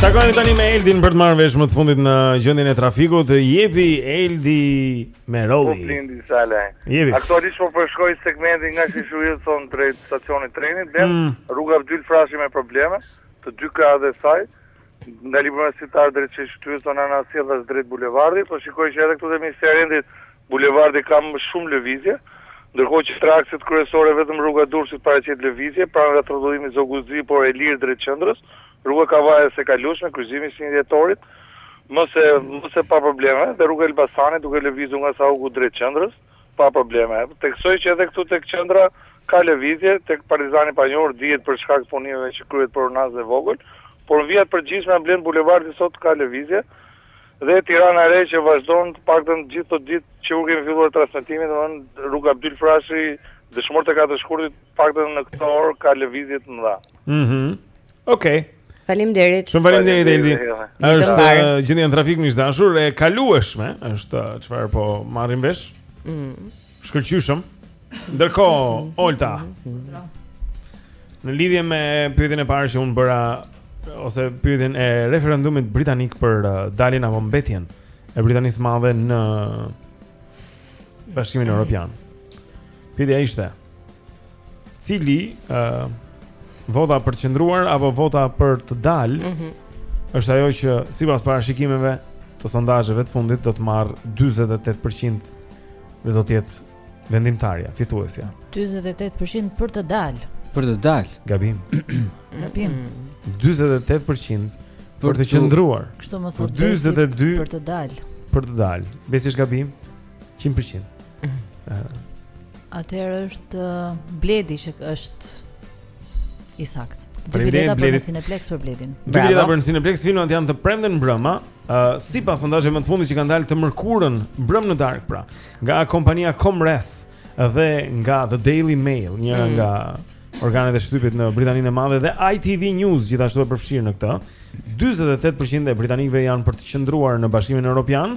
Takojmë tani me Eldin për të marrë vesh më të fundit në gjendjen e trafikut Jepi Eldi Merolli Po Blendi sale Jepi Aktualisht po përshkoj segmentin nga sheshi Uillson drejt stacionit trenit Blend mm. rruga Abdyl Frashëri me probleme Të dy kahet e saj Nga libri universitar drejt sheshit Uillson anasjelltas drejt bulevardit, po shikoj që edhe këtu te Ministria e Rendit bulevardi ka më shumë lëvizje, ndërkohë që tre akset kryesore vetëm rruga Durrësit paraqet lëvizje, pranë rrethrrotullimit Zogu i Zi por e lirë drejt qendrës, rruga Kavajës e kalueshme, kryqëzimi i 21 Dhjetorit mëse mëse pa probleme dhe rruga Elbasanit duke lëvizur nga Sauku drejt qendrës. Pa probleme. Theksoj që edhe këtu tek qendra ka lëvizje, tek Partizani i panjohur dihet për shkak të punimeve që kryhen për unazën e vogël, por në vija të përgjithshme Blend bulevardi sot ka lëvizje dhe Tirana e re që vazhdon të paktën gjithë këto ditë që kur kemi filluar transmetimin, domethënë rruga Abdyl Frashëri, Dëshmorët e katër shkurtit, të paktën në këto orë ka lëvizje të mëdha. Mhm. Mm Okej. Faleminderit. Shumë faleminderit Eldi. Është gjendja në trafik miq të dashur e kalueshme, është çfarë po marrim vesh. Mm. Shkëlqyshëm. Ndërkohë, Olta. Në lidhje me pyetjen e parë që un bëra ose pyetjen e referendumit britanik për uh, daljen apo mbetjen e Britanisë së Madhe në Bashkimin Evropian. Pyetja ishte cili ë uh, vota për të qëndruar apo vota për të dalë? Mm -hmm. Është ajo që sipas parashikimeve të sondazheve të fundit do të marrë 48% dhe do të jetë vendimtarja, fituesja. 48% për të dalë. Për të dalë. Gabim. Gabim. 48% për të qëndruar. Kështu më thotë 42 për të dalë. Për të dalë. S'është gabim? 100%. Atëherë është Bledi që është i saktë. Dy bileta për në Cineplexx për Bledin. Dy bileta për në Cineplexx filmat janë të premten mbrëma, uh, sipas sondazheve më të fundit që kanë dalë të mërkurën mbrëmë në darkë pra, nga kompania Comres dhe nga The Daily Mail, një mm. nga organet e shtypit në Britaninë e Madhe dhe ITV News gjithashtu e përfshirë në këtë. 48% e britanikëve janë për të qëndruar në Bashkimin Evropian.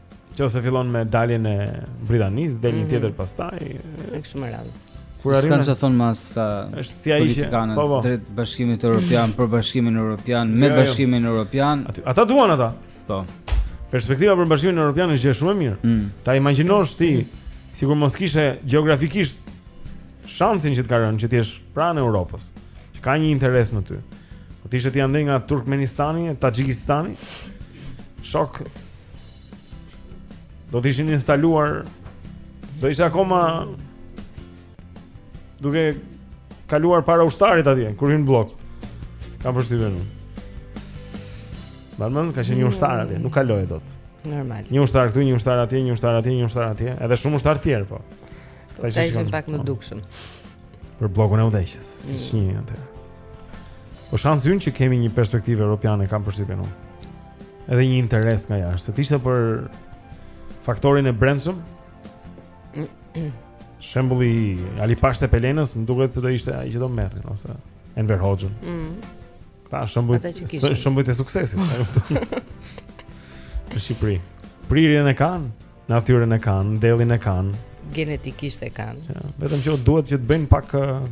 Që ose fillon me daljen e Britanisë, del një mhm. tjetër pastaj. Është shumë e rëndë. Kur arrin të thonë, pastaj është si ai që kanë po, po. drejt bashkimit evropian për bashkimin evropian me jo, jo. bashkimin evropian. Ata duan ata. Po. Perspektiva për bashkimin evropian është gjë shumë e mirë. Mm. Ta imagjinosh ti sikur mos kishe gjeografikisht shansin që të ka rënë që ti je pranë Evropës, që ka një interes në ty. Po të ishe ti andej nga Turkmenistani, Taxhikistani. Shok Do të ishin instaluar Do ishe akoma Duke kaluar para ushtarit atje Kur hyn në bllok Kam përshtypjen unë Te Barman ka qenë një ushtar atje Nuk kaloje dot Normal Një ushtar këtu, një ushtar atje, një ushtar atje, një ushtar atje Edhe shumë ushtarë të tjerë po Ata ishin pak më të dukshëm Për bllokun e udhëheqësve Siç mm. një atje Po shansi ynë që kemi një perspektivë europiane Kam përshtypjen unë edhe një interes nga jashtë. Se të ishte për faktorin e brendshëm. Shembulli i Ali Pashë Tepelenës, më duket se do ishte ai që do merrin ose Enver Hoxhën. Mm. Ata shembuj shembujt e suksesit. Në Shqipëri. Prirjen e kanë. Natyrën e kanë, dellin e kanë. Gjenetikisht e kanë. Ja, vetëm që u duhet që të bëjnë pak uh,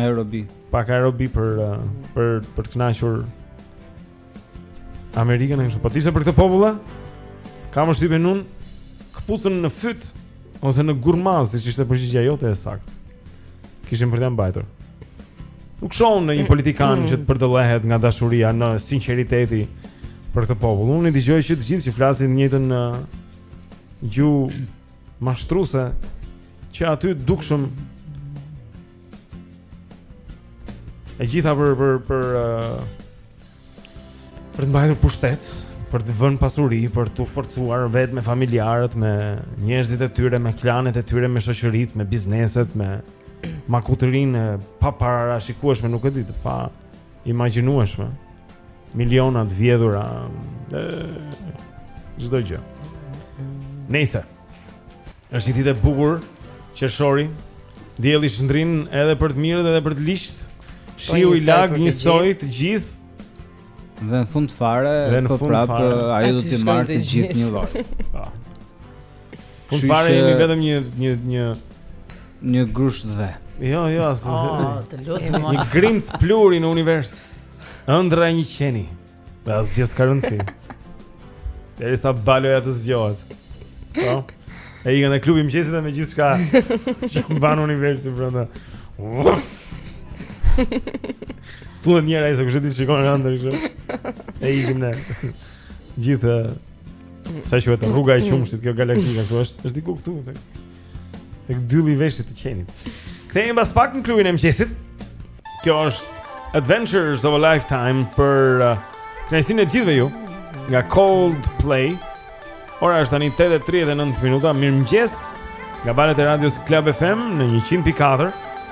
aerobi. Pak aerobi për uh, për për të kënaqur Amerikën e kështu. Po të ishte për këtë popull, kam përshtypjen unë këpucën në fyt ose në gurmaz, siç ishte përgjigja jote e saktë. Kishim për ta mbajtur. Nuk shoh unë një politikan mm. që të përdëllehet nga dashuria, nga sinqeriteti për këtë popull. Unë i dëgjoj që të gjithë që flasin të njëjtën uh, gjuhë mashtruse që është e dukshëm e gjitha për për për uh, Për të mbajtur pushtet, për të vënë pasuri, për t'u forcuar vetë me familjarët, me njerëzit e tyre, me klanet e tyre, me shoqëritë, me bizneset, me makutërinë e paparashikueshme, nuk e di, të paimagjinueshme. Miliona të vjedhura çdo gjë. Nejse Është një ditë e bukur qershori. Dielli shndrin edhe për të mirët edhe për të liqtë. Po, Shiu i lag njësoj të gjithë. Dhe në fund fare, po prapë ajo do t'i marrë të gjithë njëlloj. Po. Në fund fare jemi vetëm një një një një grusht dhe. Jo, jo, as. Oh, të lutem. Një grimcë pluhuri në univers. Ëndrra e një qeni. Dhe asgjë s'ka rëndësi Derisa Baloja të zgjohet Po E i gënë e klubi mëngjesit dhe me gjithçka Që më banë universi brënda Uff Thua dhe njeriu se këto ti shikon në ëndërr kështu E i gëmë ne Gjithë Aq që vetë rruga e qumështit kjo galaktika këtu është është diku këtu Tek dylli i veshit të qenit. Kthehemi pas pak në klubin e mëngjesit. Kjo është Adventures of a Lifetime për uh, kënaqësinë e të gjithëve ju nga Coldplay. Ora është tani 8:39 minuta. Mirëmëngjes nga valët e radios Club FM në 100.4.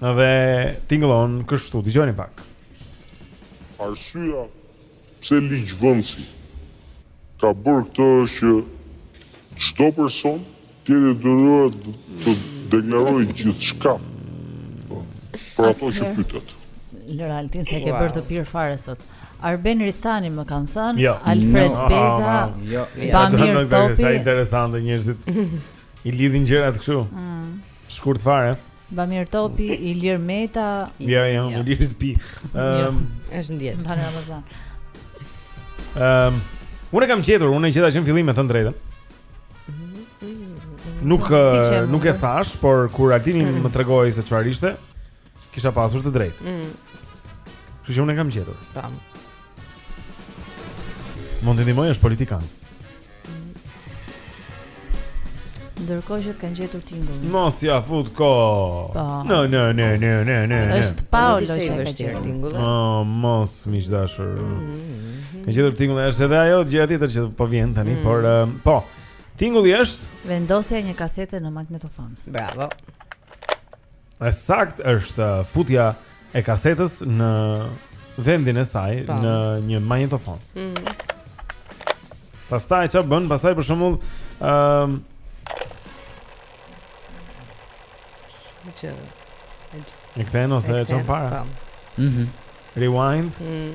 Dhe tingëllon kështu, dëgjoni pak. Arsyeja pse ligjvënësi ka bërë këtë është që çdo person të jetë i detyruar të deklarojë gjithçka për ato që pyetet. Lëre Altin se e ke bërë të pirë fare sot. Arben Ristani më kanë thënë, jo. Alfred no, Beza, ah, ah, jo. Bamir Topi. Sa interesante njerëzit. I lidhin gjërat kështu. Mm. Shkurt fare. Bamir Topi, Ilir Meta. Ja, ja, unë Ilir Zbi. Ëm, është ndjet. Mban Ramazan. Ëm, unë kam gjetur, unë e gjeta që në fillim them të drejtën. Nuk nuk e thashë, por kur Altini mm. më tregoi se çfarë ishte, kisha pasur të drejtë. Mm. Kështu që unë e kam gjetur. Tam. Mund të ndihmoj është politikan. Ndërkohë që të kanë gjetur tingullin. Mos ja fut kot. Po. No, no, no, no, no, no. Është Paolo që e ka gjetur tingullin. Oh, mos miq të dashur. Mm-hmm. Ka gjetur tingullin është edhe ajo gjëja tjetër që po vjen tani, mm. por eh, po. Tingulli është vendosja e një kasete në magnetofon. Bravo. E saktë është uh, futja e kasetës në vendin e saj pa. Po. në një magnetofon. Mm. Pastaj çfarë bën? Pastaj për shembull, ëm um, që e kthen ose e çon para. Po. Mhm. Mm Rewind. Mm.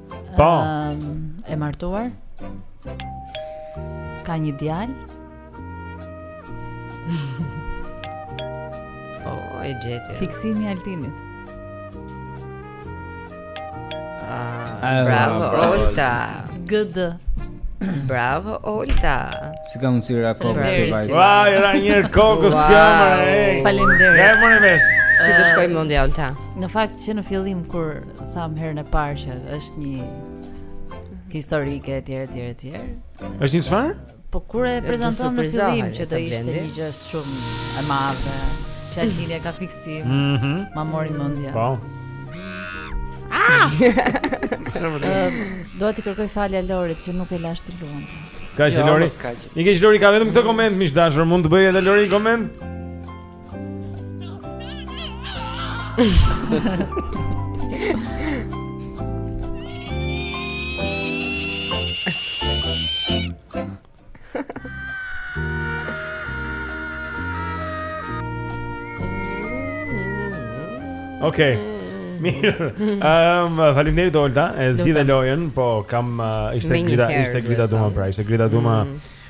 Po. E martuar. Ka një djalë. Po, e gjeti. Fiksimi i Altinit. Ah, bravo, Olta. GD. Bravo Olta. Si ka mundësi i ra kokës kjo vajzë. Vaj, i ra një kokës wow. kama. Faleminderit. Ja e morëm vesh. Si të shkoi mendja Olta. Në fakt që në fillim kur Thamë herën e parë që është një historike etj etj etj. Është një çfarë? Po kur e prezantuam në fillim që do ishte një gjë shumë e madhe, që Alvini ka fiksim, mm -hmm. ma mori mendja. Po. Ah! Do të kërkoj falje Lorit që nuk e lashë të luante. S'ka që jo, Lori. Nik e Lori ka vetëm këtë koment miq të dashur, mund të bëjë edhe Lori koment? Okej. Okay. Mirë. Ehm, um, faleminderit Olta, e zgjidhe lojën, po kam uh, ishte Grida, ishte Grida Duma pra, ishte Grida Duma. Mm.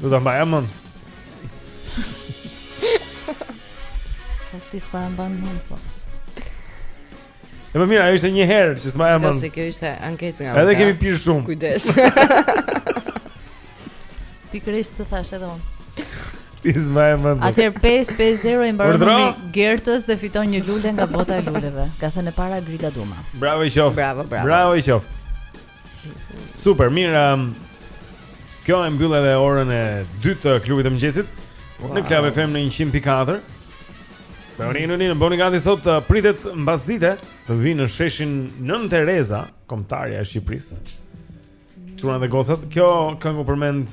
Do ta mbaja mend. Po ti s'po mban mend po. E më mirë, ajo ishte një herë që s'mbaj mend. Shqa se kjo ishte anketë nga. Edhe kemi pirë shumë. Kujdes. Pikërisht të thashë edhe unë. Ti s'mban mend. Atëherë 5-5-0 i mbaron me Gertës dhe fiton një lule nga bota e luleve. Ka thënë e para Grida Duma. Bravo i qoftë. Bravo, bravo. Bravo i qoftë. Super, mirë. Um, kjo e mbyll edhe orën e dytë të klubit të mëngjesit wow. në Club FM në 100.4. Me unë në në bëni gati sot uh, pritet mbas dite të vijë në sheshin Nënë Tereza, kombëtarja e Shqipërisë. Çunat dhe gocat, kjo këngë u përmend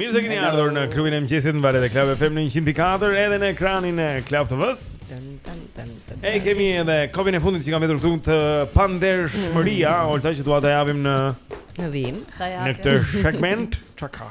Mirë se keni ardhur në klubin e mëngjesit në valët e Club FM në 104 edhe në ekranin e Club TV-së. E kemi edhe kupën e fundit që kam mbetur këtu të Pandershmëria, mm. Olta që dua ta japim në në vijim, ta japim. Në këtë segment, çka ka?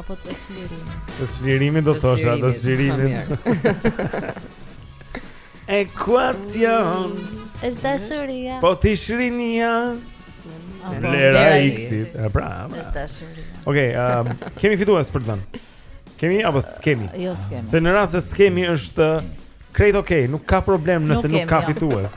Apo të çlirimit. Të çlirimit do thosha, të çlirimit. Ekuacion. Është dashuria. Po t'i shtrinim vlera X-it. Pra, pra. Është dashuria. Okej, ehm, kemi fitues për të dhënë. Kemi apo s'kemi? Jo, s'kemi. Se në rast se s'kemi është krejt okay, nuk ka problem nëse nuk ka, jo, fitues.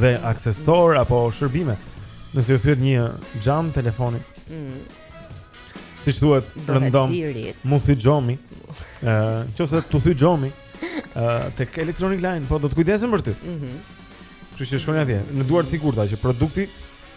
dhe aksesorë apo shërbime. Nëse ju thyet një xham telefoni. Mm. Siç thuhet rëndom m'u thy xhomi. Ë, nëse t'u thy xhomi, ë tek Electronic Line, po do të kujdesen për ty. Mhm. Mm Kështu që shkoni atje, në duar të sigurta që produkti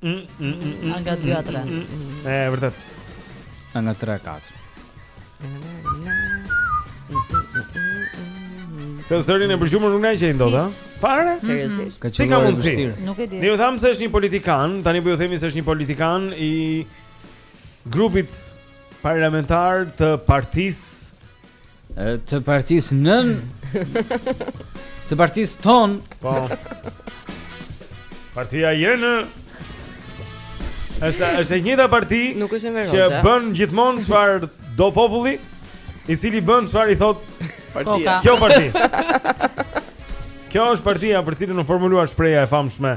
A nga 2 a 3. E vërtetë. A nga 3 a 4. Të zërin e përgjumur nuk na e gjen dot, Fare? Seriosisht. Ka qenë e vështirë. Nuk e di. Ne ju thamë se është një politikan, tani po ju themi se është një politikan i grupit parlamentar të partisë të partisë tonë të partisë tonë po partia jonë është është e njëjta parti nuk është më që bën gjithmonë çfarë do populli i cili bën çfarë i thotë partia kjo parti kjo është partia për të cilën u formulua shprehja e famshme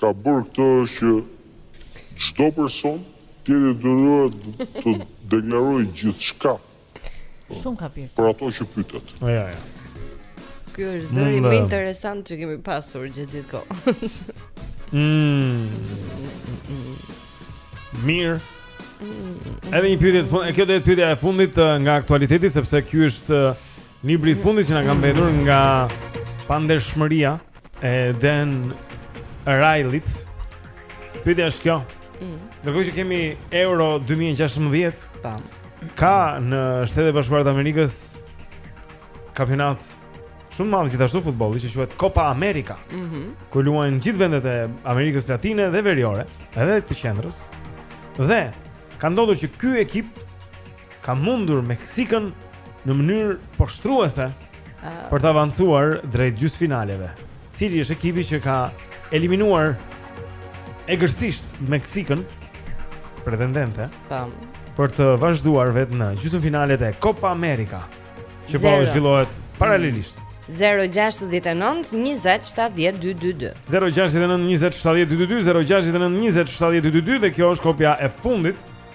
ka bërë këtë është që çdo person të jetë i detyruar të deklarojë gjithçka për ato që pyetet. Po ja ja. Ky është zëri më interesant që kemi pasur gjatë gjithë kohës. Mmm. Mirë. Edhe një pyetje të fundit, kjo do të jetë pyetja e fundit eh, nga aktualiteti sepse ky është eh, Libri i fundit që na ka mbetur nga pandershmëria e Dan Railit. Pyetja është kjo. Mm. Ndërkohë që kemi Euro 2016, tam. Ka në Shtetet e Bashkuara të Amerikës kampionat shumë të madh gjithashtu futbolli që quhet Copa America. Mhm. Mm ku luajnë gjithë vendet e Amerikës Latine dhe Veriore, edhe të qendrës. Dhe ka ndodhur që ky ekip ka mundur Meksikën në mënyrë poshtruese uh, për të avancuar drejt gjysmëfinaleve. Cili është ekipi që ka eliminuar egërsisht Meksikën pretendente? Tam. Për të vazhduar vetë në gjysmëfinalet e Copa America, që po zhvillohet paralelisht. 069-2722-069-2722-069-2722 dhe kjo është kopja e fundit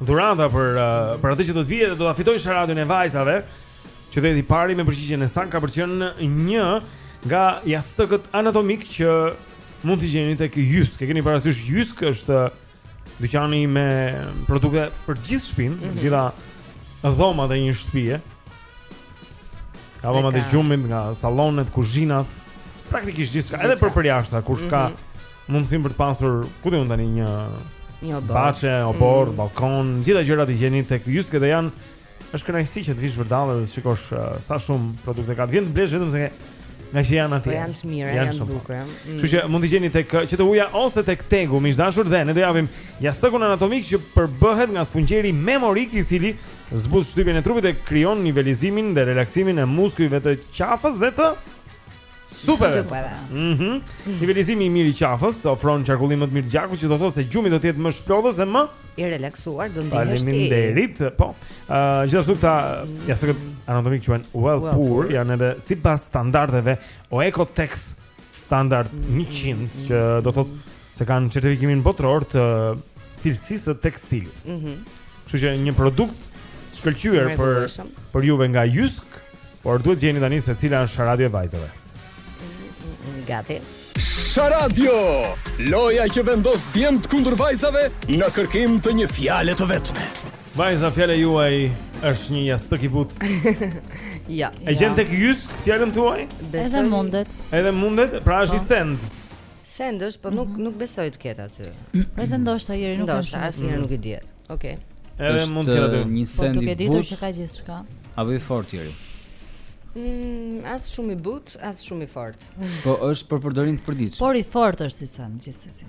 Dhurata për uh, për atë që do të vijë dhe do ta fitojë sharadën e vajzave. Që tre të parët me përgjigjen e saktë kap nga 1 nga jastëkët anatomik që mund t'i gjeni tek Jysk. E keni parasysh Jysk është uh, dyqani me produkte për gjithë shtëpinë, mm -hmm. të gjitha dhomat e një shtëpie. Ka dhomat e gjumit nga sallonet, kuzhinat, praktikisht gjithçka, edhe për përjashta, kush ka mm -hmm. mundësinë për të pasur, ku di unë tani një një oborr, bahçe, oborr, mm -hmm. balkon, gjitha gjërat i gjeni tek Jysk dhe janë është kënaqësi që të vish vërdallë dhe të shikosh uh, sa shumë produkte ka. Të vjen të blesh vetëm se ngaqë janë atje. Po janë të mira, janë, janë bukur. Mm. Kështu mm. që mund t'i gjeni tek QTU-ja ose tek TEG-u, miq të dashur, dhe ne do japim jastëkun anatomik që përbëhet nga sfungjeri memorik i cili Zbut shtypjen e trupit dhe krijon nivelizimin dhe relaksimin e muskujve të qafës dhe të supeve. Mhm. Mm Nivelizimi i mirë i qafës ofron qarkullim më të mirë të gjakut, që do të thotë se gjumi do të jetë më shplodhës dhe më i relaksuar, do ndihesh ti. Faleminderit. Po. Ë uh, gjithashtu këta jastëkë anatomikë quhen Wellpur, janë edhe sipas standardeve Oeko-Tex standard 100 që do thotë se kanë certifikimin botëror të cilësisë së tekstilit. Mhm. Mm Kështu që një produkt i shkëlqyer për për juve nga Jysk, por duhet të gjeni tani se cila është sharadio e vajzave. Gati. Sharadio, loja që vendos djemt kundër vajzave në kërkim të një fjale të vetme. Vajza, fjala juaj është një jastëk i butë. ja. E gjen tek Jysk fjalën tuaj? Edhe mundet. Edhe mundet, pra është i po. send. Send është, po nuk mhm. nuk besoj të ketë aty. Po edhe ndoshta ieri nuk është. Asnjëherë nuk i dihet. Okej. Edhe mund të ketë aty. Një po, send i butë. Po duke ditur që ka gjithçka. A bëj fort ieri? Mm, as shumë i butë, as shumë i fortë. Po është për përdorim të përditshëm. Por i fortë është si send gjithsesi.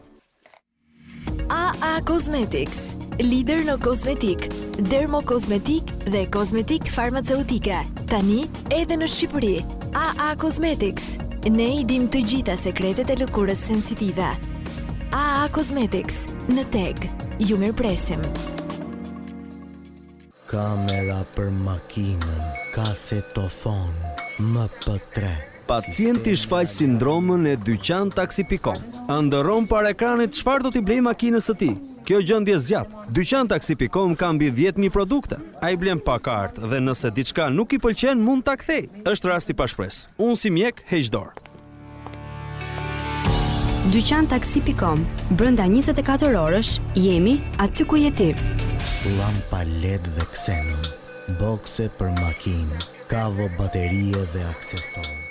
AA Cosmetics, lider në kozmetikë, dermokozmetikë dhe kozmetikë farmaceutike. Tani edhe në Shqipëri, AA Cosmetics. Ne i dimë të gjitha sekretet e lëkurës sensitive. AA Cosmetics në Teg. Ju mirëpresim. Kamera për makinën, kasetofon, MP tre. Pacienti shfaq sindromën e dyqan taksi pikë com. Ëndërron para ekranit çfarë do t'i blejë makinës së tij. Kjo gjendje zgjat. Dyqan taksi pikë com ka mbi dhjetë mijë produkte. Ai blen pa kartë dhe nëse diçka nuk i pëlqen mund ta kthejë. Është rast i pashpresë. Unë si mjek heq dorë. Dyqan Taksi.com Brenda 24 orësh jemi aty ku je ti. Lampa LED dhe Xenon, bokse për makinë, kavo baterie dhe aksesorë.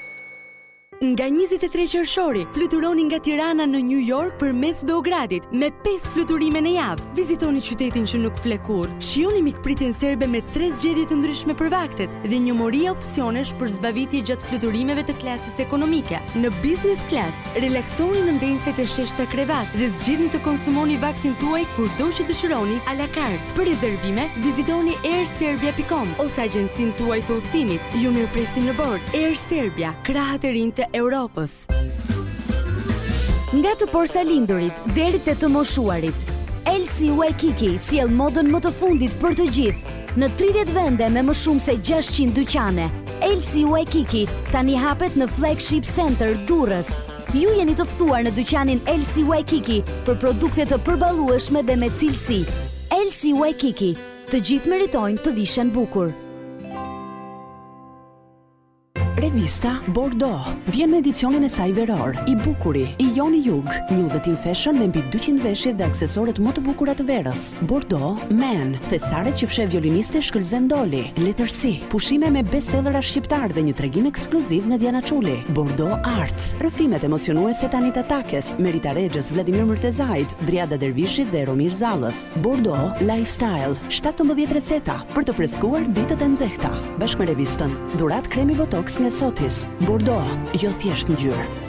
Nga 23 qershori, fluturoni nga Tirana në New York përmes Beogradit, me 5 fluturime në javë. Vizitoni qytetin që nuk fle kurrë, shijoni mikpritjen serbe me 3 zgjedhje të ndryshme për vaktet dhe një mori opsionesh për zbavitje gjatë fluturimeve të klasës klasës ekonomike. Në Business Class, relaksohuni në ndenjëset e sheshta krevat, dhe zgjidhni të konsumoni vaktin tuaj kurdo që dëshironi a la carte. Për rezervime, vizitoni airserbia.com ose agjencinë tuaj të udhëtimit. Ju mirëpresim në bord. Air Serbia, krahët e rinj të Europës. Nga të porsalindurit deri te të moshuarit, LC Waikiki sjell modën më të fundit për të gjithë. Në tridhjetë vende me më shumë se gjashtëqind dyqane, LC Waikiki tani hapet në Flagship Center, Durrës. Ju jeni të ftuar në dyqanin LC Waikiki për produkte të përballueshme dhe me cilësi. LC Waikiki, të gjithë meritojnë të vishen bukur. Revista Bordo vjen me edicionin e saj veror, i bukuri, i joni jug, një udhëtim fashion me mbi 200 veshje dhe aksesorët më të bukur të verës. Bordo Men, thesaret që fsheh violinisti Shkëlzen Doli, letërsi, pushime me bestsellerë shqiptarë dhe një tregim ekskluziv nga Diana Çuli. Bordo Art, rrëfimet emocionuese të Anita Takes, Merita Rexhës, Vladimir Myrtezait, Driada Dervishit dhe Romir Zallës. Bordo Lifestyle, shtatëmbëdhjetë receta për të freskuar ditët e nxehta. Bashkë me revistën, dhuratë kremi Botox nga Sothys. Bordo, jo thjesht ngjyrë.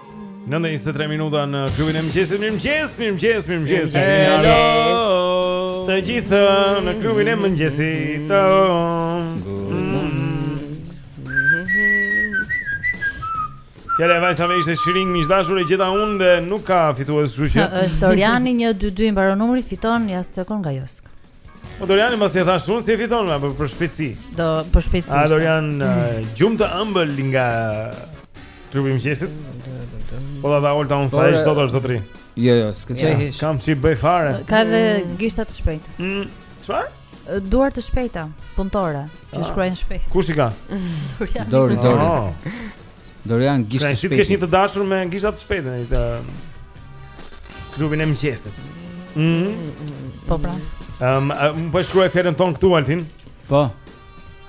9:23 minuta në klubin e mëngjesit. Mirëmëngjes, mirëmëngjes, mirëmëngjes. Hello. Të gjithë në klubin e mëngjesit. Kjale e vajsa me ishte shirin mishdashur e gjitha unë dhe nuk ka fitu e së kruqe Është Doriani një dy dy i mbaro numri fiton një asë nga joskë Po Doriani mos i thashë unë si e fiton apo për shpejtësi. Do për shpejtësi. A Dorian gjumë të ëmbël nga klubi i mëngjesit? Po ta dha ulta unë sa ish dot është zotri. Jo, jo, s'ka Kam ç'i bëj fare. Ka dhe gishta të shpejtë. Mm, çfarë? Duar të shpejta, punëtore, që ah. shkruajnë shpejt. Kush i ka? Dori, Dori. Ah. Dorian gishta të shpejtë. Kënaqësi të kesh një të dashur me gishta të shpejtë në këtë klubin e mëngjesit. Mhm. Mm po pra. Ehm, um, po shkruaj fjalën tonë këtu Altin. Po.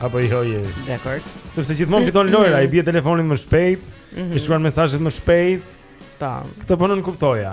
Apo jo je. Dakord. Sepse gjithmonë fiton mm-hmm. lojra, i bie telefonit më shpejt, mm -hmm. i shkruan mesazhet më shpejt. Po. Këtë po nënkuptoja.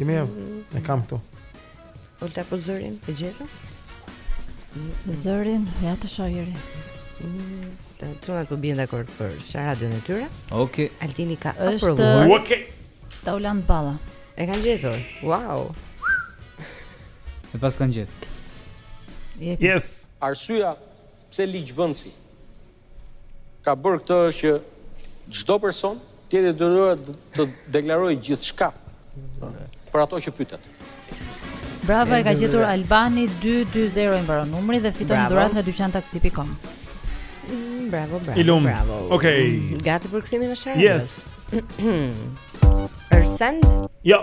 I më jam, e kam këtu. Ulta po zërin, e gjetëm? Zërin, ja ta shoh njëherë. Mm, çunat po bien dakord për sharadën e tyre. Okej. Okay. Altini ka aprovuar. Okej. Okay. Taulant Balla. E kanë gjetur. Wow. E paskan gjetur. Yes. Arsyeja pse ligjvënësi ka bërë këtë është që çdo person të jetë i detyruar të deklarojë gjithçka për ato që pyetet. Bravo, e ka gjetur Albani 220 i mbaron numri dhe fiton dhuratë nga dyqan taksi.com. Mm, bravo, bravo. Ilum. Bravo. Okej. Okay. Mm, gati për kthimin e sherrit. Yes. Ersend? Jo.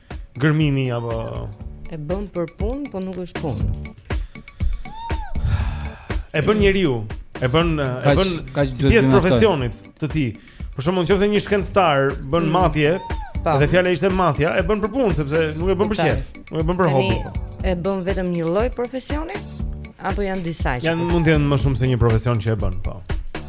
gërmimi apo e bën për punë, po nuk është punë. E bën njeriu, e bën e bën si pjesë e profesionit të tij. Për shembull, nëse një shkencëtar bën mm. matje, pa. dhe fjala ishte matja, e bën për punë sepse nuk e bën për qejf, nuk e bën për hobi. E bën vetëm një lloj profesioni apo janë disa që? Janë mund të jenë më shumë se një profesion që e bën, po.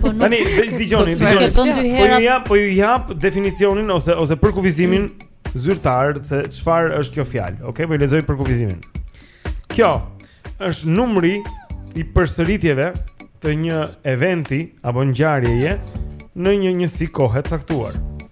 Po nuk tani dëgjoni, dëgjoni. Po, po ju jap, po ju jap definicionin ose ose përkufizimin mm. zyrtar se çfarë është kjo fjalë. Okej, po ju lexoj përkufizimin. Kjo është numri i përsëritjeve të një eventi apo ngjarjeje në një njësi kohe të caktuar.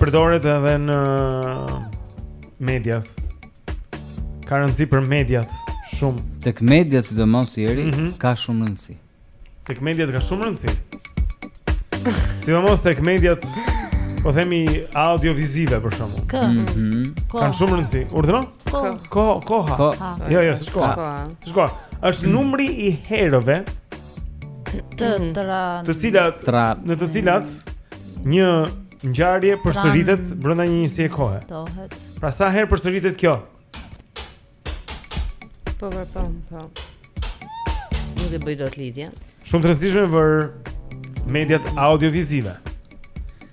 Përdoret edhe në mediat. Ka rëndësi për mediat shumë. Tek mediat sidomos Eri mm -hmm. ka shumë rëndësi. Tek mediat ka shumë rëndësi. Sidomos tek mediat po themi audiovizive për shembull. Kë. Mm -hmm. Kanë shumë rëndësi. Urdhëro? Ko. Ko, koha. Ko. Jo, jo, s'është koha. S'është koha. Është numri i herëve Të mhm. tra Të cilat tra në të cilat një ngjarje përsëritet brenda një njësie kohe. Tohet. Pra sa herë përsëritet kjo? Po po po. po. Nuk e bëj dot lidhje. Shumë të rëndësishme për mediat audiovizive.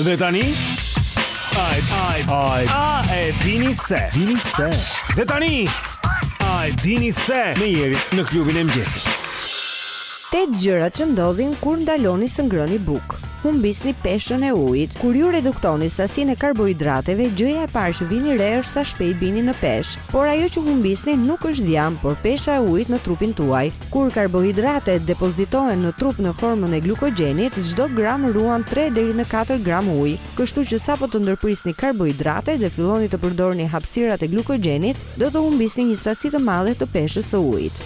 Dhe tani Ai ai ai a e dini se dini se dhe tani a e dini se me Jerin në Klubin e Mëngjesit. Tetë gjëra që ndodhin kur ndaloni së ngrëni bukë. Humbisni peshën e ujit. Kur ju reduktoni sasinë e karbohidrateve, gjëja e parë që vini re është sa shpejt bini në peshë. Por ajo që humbisni nuk është dhjamë, por pesha e ujit në trupin tuaj. Kur karbohidratet depozitohen në trup në formën e glukogjenit, çdo gram ruan tre deri në katër gram ujë. Kështu që sapo të ndërprisni karbohidratet dhe filloni të përdorni hapësirat e glukogjenit, do të humbisni një sasi të madhe të peshës së ujit.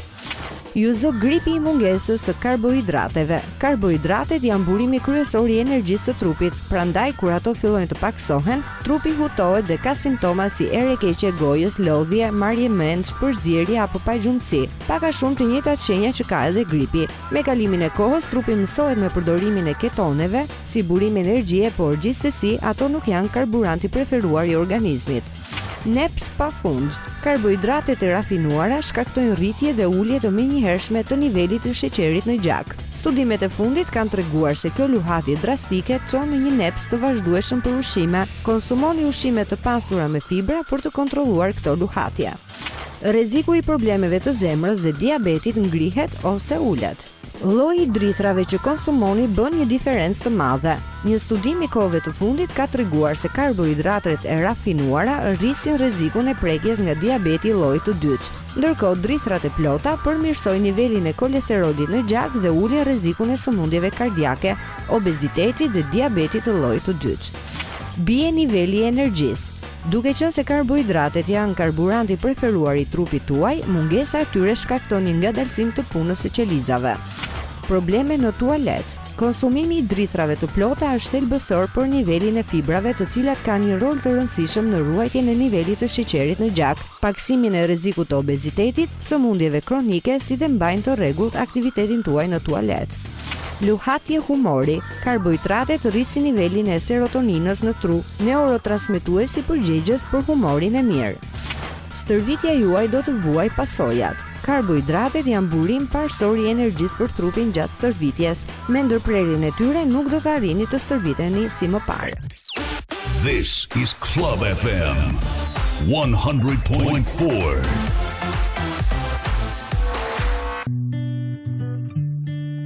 Ju zë gripi i mungesës së karbohidrateve. Karbohidratet janë burimi kryesor i energjisë së trupit, prandaj kur ato fillojnë të pakësohen, trupi hutohet dhe ka simptoma si erë e keqe e gojës, lodhje, marrje mendsh, përzierje apo pagjumësi. Pak a shumë të njëjtat shenja që ka edhe gripi. Me kalimin e kohës trupi mësohet me përdorimin e ketoneve si burim energjie, por gjithsesi ato nuk janë karburanti i preferuar i organizmit. Neps pa fund. Karbohidratet e rafinuara shkaktojnë rritje dhe ulje të menjëhershme të nivelit të sheqerit në gjak. Studimet e fundit kanë treguar se kjo luhatje drastike çon në një neps të vazhdueshëm për ushqime. Konsumoni ushqime të pasura me fibra për të kontrolluar këto luhatje. Rreziku i problemeve të zemrës dhe diabetit ngrihet ose ulet. Lloji i drithrave që konsumoni bën një diferencë të madhe. Një studim i kohëve të fundit ka treguar se karbohidratret e rafinuara rrisin rrezikun e prekjes nga diabeti i llojit të dytë. Ndërkohë drithrat e plota përmirësojnë nivelin e kolesterolit në gjak dhe ulin rrezikun e sëmundjeve kardiake, obezitetit dhe diabetit të llojit të dytë. Bie niveli i energjisë. Duke qenë se karbohidratet janë karburanti i preferuar i trupit tuaj, mungesa e tyre shkakton një ngadalësim të punës së qelizave. Probleme në tualet. Konsumimi i drithrave të plota është thelbësor për nivelin e fibrave të cilat kanë një rol të rëndësishëm në ruajtjen e nivelit të sheqerit në gjak, pakësimin e rrezikut të obezitetit, sëmundjeve kronike si dhe mbajnë të rregullt aktivitetin tuaj në tualet. Luhatje humori. Karbohidratet rrisin nivelin e serotoninës në tru, neurotransmetuesi përgjegjës për humorin e mirë. Stërvitja juaj do të vuajë pasojat. Karbohidratet janë burim parësori i energjisë për trupin gjatë stërvitjes. Me ndërprerjen e tyre nuk do të arrini të stërviteni si më parë. This is Club FM 100.4.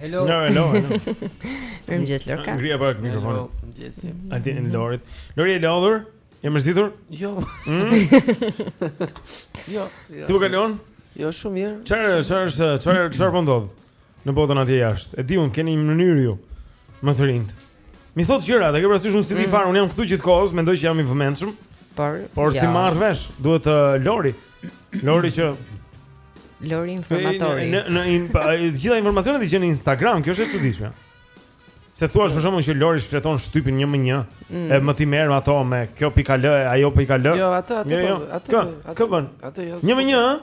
Hello. Hello, hello. Mirëmëngjes Lorka. Ngrija pak mikrofonin. Hello, mëngjes. Altin mm-hmm. Lorit. Lori e lodhur? Je mërzitur? Jo. Mm? jo, jo. Si po kalon? Jo, shumë mirë. Çfarë, çfarë, çfarë, çfarë po ndodh? Në botën atje jashtë. E di unë keni një mënyrë ju më të rinjtë. M'i thotë gjëra, ta ke parasysh unë s'i di mm. fare, unë jam këtu gjithë kohës, mendoj që jam i vëmendshëm. Por, por ja. s'i marr vesh, duhet të uh, Lori. Lori që Lori informatori. Në në in, pa, gjitha informacionet i gjen në Instagram, kjo është e çuditshme. Se thua për shembull që Lori shfleton shtypin 1 me 1, mm. e më t'i merr ato me kjo pika L, ajo pika L. Jo, atë atë jo, jo. atë atë. Kë bën? Atë jo. 1 me 1,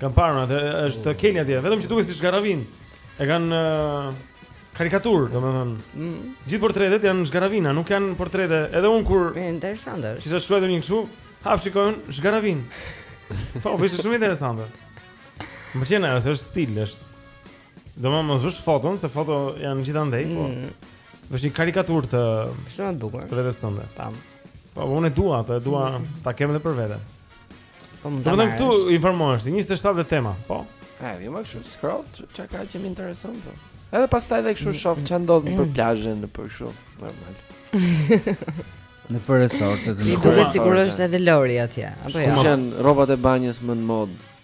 Kam parë atë, është Kenya atje, vetëm që duket si zhgarravinë. E kanë uh, karikaturë, domethënë. Mm. Gjithë portretet janë zhgarravina, nuk janë portrete. Edhe unë kur Interesant është. Kisha shkruar një kështu, hap shikoj unë zhgarravinë. po, është shumë interesante. Më pëlqen ajo, është stil, është. Domethënë mos vësh foton, se foto janë gjithandej, po. mm. po. Është një karikaturë të shumë e bukur. Të vetes tënde. Tam. Po, unë e dua atë, e dua mm. ta kem edhe për vete. Po më dalë. Domethënë këtu informohesh, 27 tema, po. A, vjen më kështu scroll, çfarë ka që më intereson po. Edhe pastaj edhe kështu shoh ça ndodh nëpër mm. plazhe nëpër kështu, normal. Nëpër resortet e ndryshme. Duhet sigurisht edhe Lori atje, apo jo? Kush janë rrobat e banjës më në modë?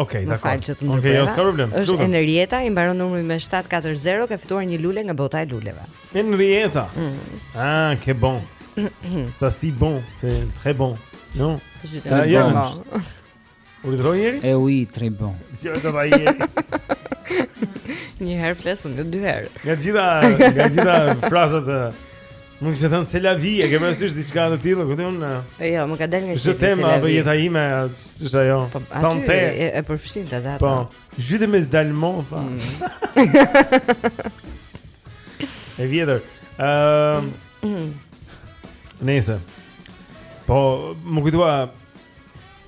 Okej, okay, dakor. Okej, okay, jo, s'ka problem. Është Enrieta, i mbaron numri me 740, ka fituar një lule nga bota e luleve. Enrieta. Mm. Ah, ke bon. C'est si bon, c'est très bon. No. Très bon. U lidhro jeri? Eh oui, très bon. Je te vois, chérie. Një herë flesun, një jo dy herë. Nga të gjitha, nga të gjitha frazat e... Nuk ke thënë c'est la vie, e ke parasysh diçka të tillë, këtë unë... E jo, më ka dalë në shqip c'est la vie. Shqip për jeta ime, që është ajo. Po, aty e, e përfshin edhe ato. Po, je t'aime është demon, fa. Mm. e vjetër. Uh, mm. Nejse. Po, më kujtua,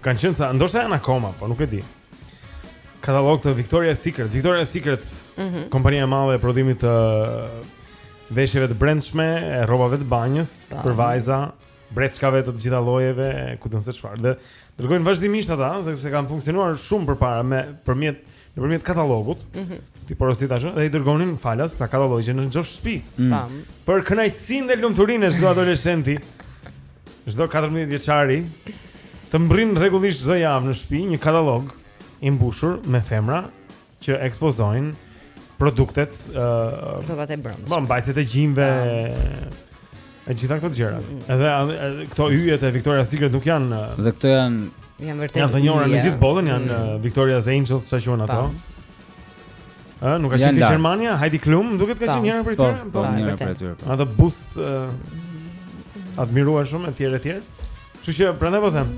kanë qenë sa, ndoshta janë akoma, po nuk e di. Katalogët e Victoria's Secret. Victoria's Secret, mm -hmm. kompania e madhe e prodhimit të... Uh, veshjeve të brendshme, rrobave të banjës Tam. për vajza, breçkave të të gjitha llojeve, ku do të thosh çfarë. Dhe dërgojnë vazhdimisht ata, sepse kanë funksionuar shumë përpara me përmjet nëpërmjet katalogut. Mhm. Mm ti porositje ashtu dhe i dërgonin falas ata katalogun në çdo shtëpi. Mm. Tam. Mm. Për kënaqësinë dhe lumturinë e çdo adoleshenti. Çdo 14 vjeçari të mbërrin rregullisht çdo javë në shtëpi një katalog i mbushur me femra që ekspozojnë produktet ë uh, rrobat e brendshme. Po mbajtjet e gjinjve e gjitha këto gjëra. Mm -hmm. Edhe këto yjet e Victoria's Secret nuk janë Dhe këto janë janë vërtet. Janë të njohura në gjithë botën, janë mm -hmm. Victoria's Angels, siç quhen ato? Ë, nuk ka qenë gjermania, Heidi Klum, më duket ka qenë njëra prej tyre. Po, po, njëra prej tyre. Po. Ato bust uh, të admirueshëm etj etj. Kështu që prandaj po them.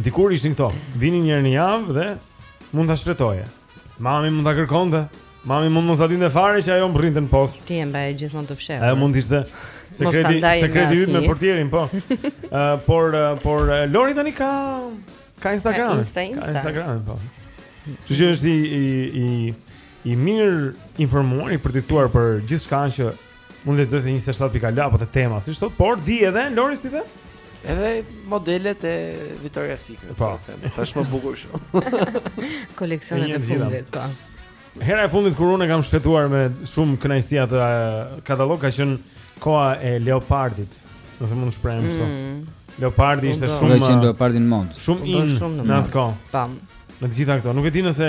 Dikur ishin këto, vinin një herë në javë dhe mund ta shfletoje. Mami mund ta kërkonte, mami mund mos ta dinte fare që ajo mbërrinte në postë. Ti e mbaje gjithmonë të fshehur. Ajo mund të ishte sekreti, sekreti yt me portierin, po. uh, por, uh, por, uh, Lori tani ka, ka Instagram. Ka Insta, Insta. Ka Instagram, po. Që që është i, i, i, i mirë informuar, i përditësuar për gjithçka që Mund të lexojë te 27 pikë al, apo te Tema, si shtesë, por di edhe, Lori si the? Edhe modelet e Victoria Secret, po, po them, është më bukur shumë. Koleksionet e fundit, po. Hera e fundit kur unë kam shfletuar me shumë kënaqësi atë katalog ka qenë koha e Leopardit. Po të mund të shprehem kështu. Mm. Leopardi ishte shumë leopardi në modë. Shumë in në atë kohë. Tam. Në të gjitha këto. Nuk e di nëse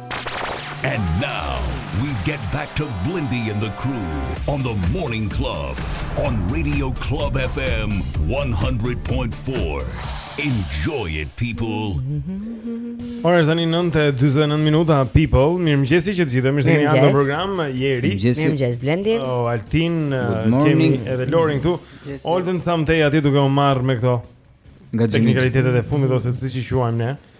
And now we get back to Blindy and the crew on the morning club on Radio Club FM 100.4. Enjoy it people. Ora është tani 9:49 minuta people. Mirëmëngjes që të gjithëve. Mirë se keni ardhur në program. Jeri. Mirëmëngjes Blendi. Oh, Altin, uh, kemi edhe Lorin këtu. Oldens andej aty duke u marrë me këto. Nga teknikalitetet e fundit ose siç i quajmë ne.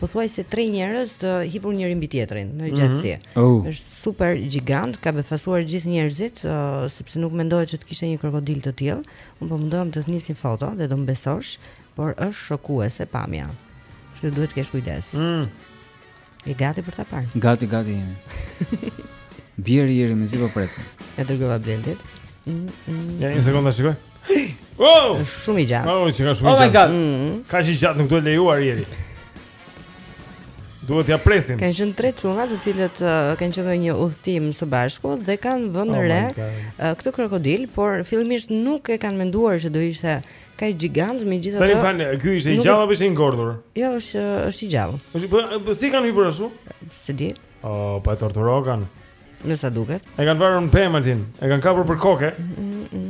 pothuajse tre njerëz të hipur njëri mbi tjetrin në mhm. gjatësi. Mm -hmm. oh. Është super gjigant, ka befasuar gjithë njerëzit, uh, sepse nuk mendohet që të kishte një krokodil të tillë. Unë po mundohem të të nis një foto dhe do më besosh, por është shokuese pamja. Kështu duhet të kesh kujdes. Mm. Je gati për ta parë. Gati, gati jemi. Bjeri jeri mezi po presim. E dërgova Blendi. Mm, mm. Ja, një sekundë, shikoj. Oh! Është shumë i gjatë. Oh, qenka shumë oh i gjatë. Mm -hmm. Kaq i gjatë nuk duhet lejuar Jeri. Duhet t'ia presim. Kanë qenë tre çuna, të cilët uh, kanë qenë në një udhëtim së bashku dhe kanë vënë oh re uh, këtë krokodil, por fillimisht nuk e kanë menduar që do ishte kaq gjigant megjithatë. Tani falni, ky ishte i gjallë apo ishte i ngordhur? Jo, është është i gjallë. Po, po si kanë hyrë ashtu? Se di. Oh, po e torturokan. Me sa duket. E kanë varur në pemë Altin. E kanë kapur për kokë.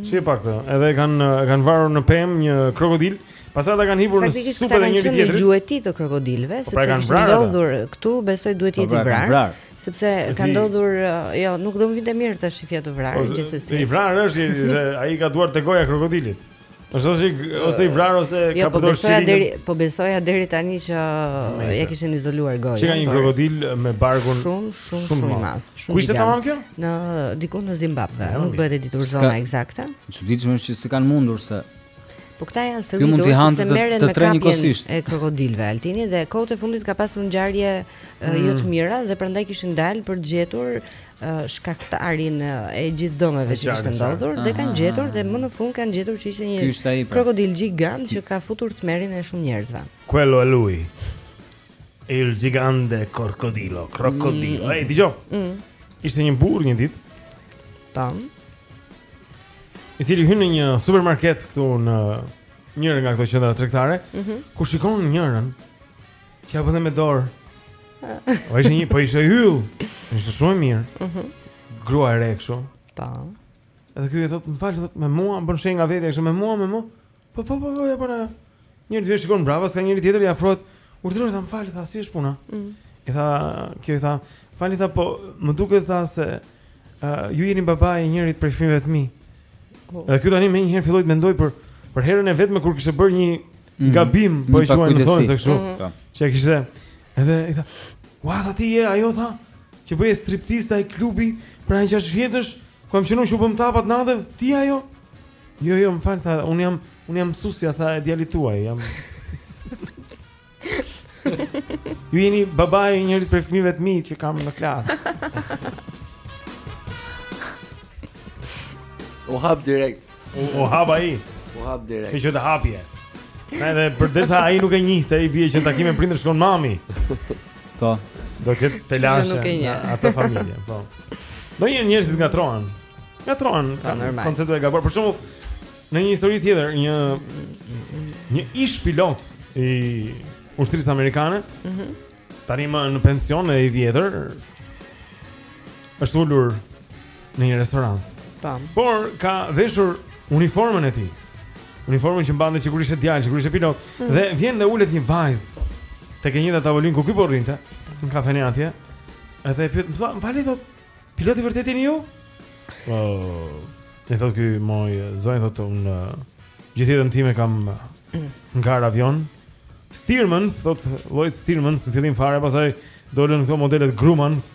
Si e pa këtë. Edhe e kanë e kanë varur në pemë një krokodil. Pastaj ata kanë hipur në supe të njëri-tjetrit. Në gjueti të krokodilëve, po pra sepse kanë ndodhur këtu, besoj duhet po të jetë pra i vrarë. Sepse ka ndodhur, jo, nuk do më vinte mirë ta shifja të vrarë, po, gjithsesi. I vrarë është ai ka duar te goja krokodilit. Është ose ose i vrarë ose jo, ka po përdorur shirit. Deri, po besoja deri tani që ia kishin izoluar gojën. Qenka një krokodil me barkun shumë shumë shumë i madh. Ku ishte tamam kjo? Në diku në Zimbabwe, nuk bëhet e ditur zona ekzakte. Çuditshëm është që si kanë mundur se Po këta janë të stërvitur sepse merren me kapjen e krokodilëve Altini dhe kohët e fundit ka pasur ngjarje jo të mm. mira dhe prandaj kishin dalë për të gjetur shkaktarin e gjithë dëmeve që kishte ndodhur dhe kanë gjetur dhe më në fund kanë gjetur që ishte një pra. krokodil gjigant që ka futur tmerrin e shumë njerëzve. Quello è lui. Il gigante corcodilo, crocodilo. Mm. Ej, dëgjo. Mm. Ishte një burrë një ditë. Tam. I cili hyn në një supermarket këtu në njërën nga këto qendra tregtare, mm -hmm. kur shikon njërën Që ia bën me dorë? Po ishte një, po ishte yll. Ishte shumë mirë. Mhm. Mm Grua e re kështu. Ta. Edhe ky i thotë, "Më fal, thotë, me mua bën shenjë nga vetja, kështu me mua, me mua." Po po po, po ia bën ajo. Njeri dhe shikon mbrapa, s'ka njeri tjetër i afrohet. Urdhëro tha më fal, tha, "Si është puna?" Mhm. Mm I tha, kjo i tha, "Fal tha, po më duket tha se uh, ju jeni baba i njërit prej fëmijëve të mi." Oh. Edhe ky tani menjëherë filloi të mendojë për për herën e vetme kur kishte bërë një Mm. Gabim, mm. po i quajnë në thonë se kështu mm. Po. Që e kishte Edhe i tha Ua, tha ti je, ajo tha Që bëje striptiz te ai klubi para gjashtë vjetësh Ku kam qenë shumë tapë atë natë, Ti ajo Jo, jo, më fal, tha Unë jam, un jam mësuesja, tha e djalit tuaj Jam Ju jeni babai i njërit prej fëmijëve të mi që kam në klasë U hap direkt U hap ai. U hap direkt. Kjo është hapje. Edhe përderisa ai nuk e njihte, i bie që në takime me prindër shkon mami. Po. Do ketë telashe ajo familje, po. Do jenë njerëz që ngatërrohen. Ngatërrohen, po, koncepte gabuar. Për shembull, në një histori tjetër, një një ish pilot i ushtrisë amerikane, mm Tanimë në pension e i vjetër është ulur në një restorant Tam. Por ka veshur uniformën e tij Uniformën që mbande që kur ishte djalë, që kur ishte pilot mm. Dhe vjen dhe ulet një vajzë Tek e njëjta tavolinë ku ky po rrinte Në kafene atje Edhe e pyet, më thua, më fal i thotë Pilot i vërtetë jeni ju? Oh. Në thotë ky moj, zonjë thotë unë Gjithë jetën time kam mm. ngarë avion Në Stearmans, thotë Lloyd Stearmans në fillim fare, pastaj dolën këto modelet Grummans.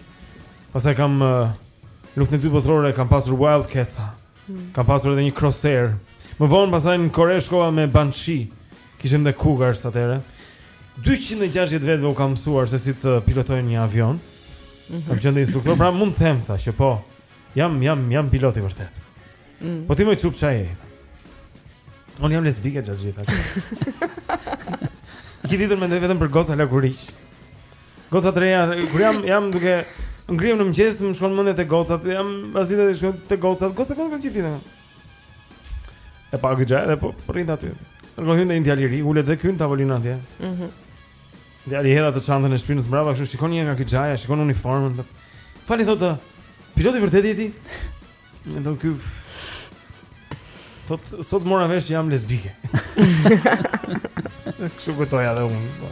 Pastaj kam uh, luftën e dytë botërore, kam pasur Wildcat. Hmm. Kam pasur edhe një Corsair. Më vonë pastaj në Kore shkova me Banshee. Kishim dhe Cougars atëherë. 260 vetëve u kam mësuar se si të pilotojnë një avion. Mm -hmm. Kam qenë instruktor, pra mund të them tha që po. Jam jam jam pilot i vërtetë. Mm. Po ti moj çupë xhaja. Unë jam lesbike gjatë gjithë ditës mendoj vetëm për goca lakuriq. Goca të reja, kur jam jam duke ngrihem në mëngjes, më shkon mendja te gocat, jam pasdite shkon te gocat, gocat kam gjithë ditën. E pa gjë, edhe po rrin aty. Kur hyn një djalë i ri, ulet dhe ky në tavolinë atje. Mhm. Mm Djali hedh atë çantën e shpinës mbrapa, kështu shikon një nga ky xhaja, shikon uniformën. Fal i thotë, pilot i vërtetë je ti? Në thotë ky Sot, sot mora vesh jam lesbike Kështu kujtoja dhe unë po.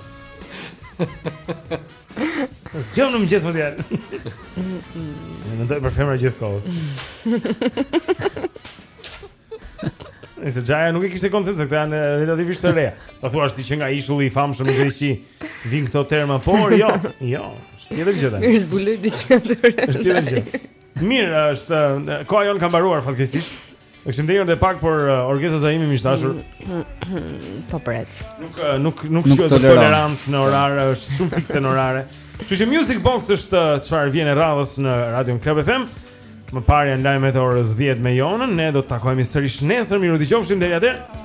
Zgjohem në mëngjes mor djalë. Unë mendoj për femra gjithë kohës. Nëse xhaja nuk e kishte koncept se këto janë relativisht të reja. Po thua ti që nga ishulli i famshëm në Greqi vijnë këto terma, por jo, jo. Është tjetër gjë tani. E zbuloi diçka të re. Është tjetër gjë. Mirë, atëherë koha jonë ka mbaruar fatkeqësisht. E kishim ndenjur edhe pak por uh, Orkesta Zaimi miq të dashur. Po pret. Nuk uh, nuk nuk është tolerante në orare, është shumë fikse në orare. Kështu që Music Box është uh, çfarë vjen e radhës në Radio Club FM. Më parë janë lajmet e orës 10 me Jonën, ne do të takohemi sërish nesër, mirudëgjofshim deri atëherë.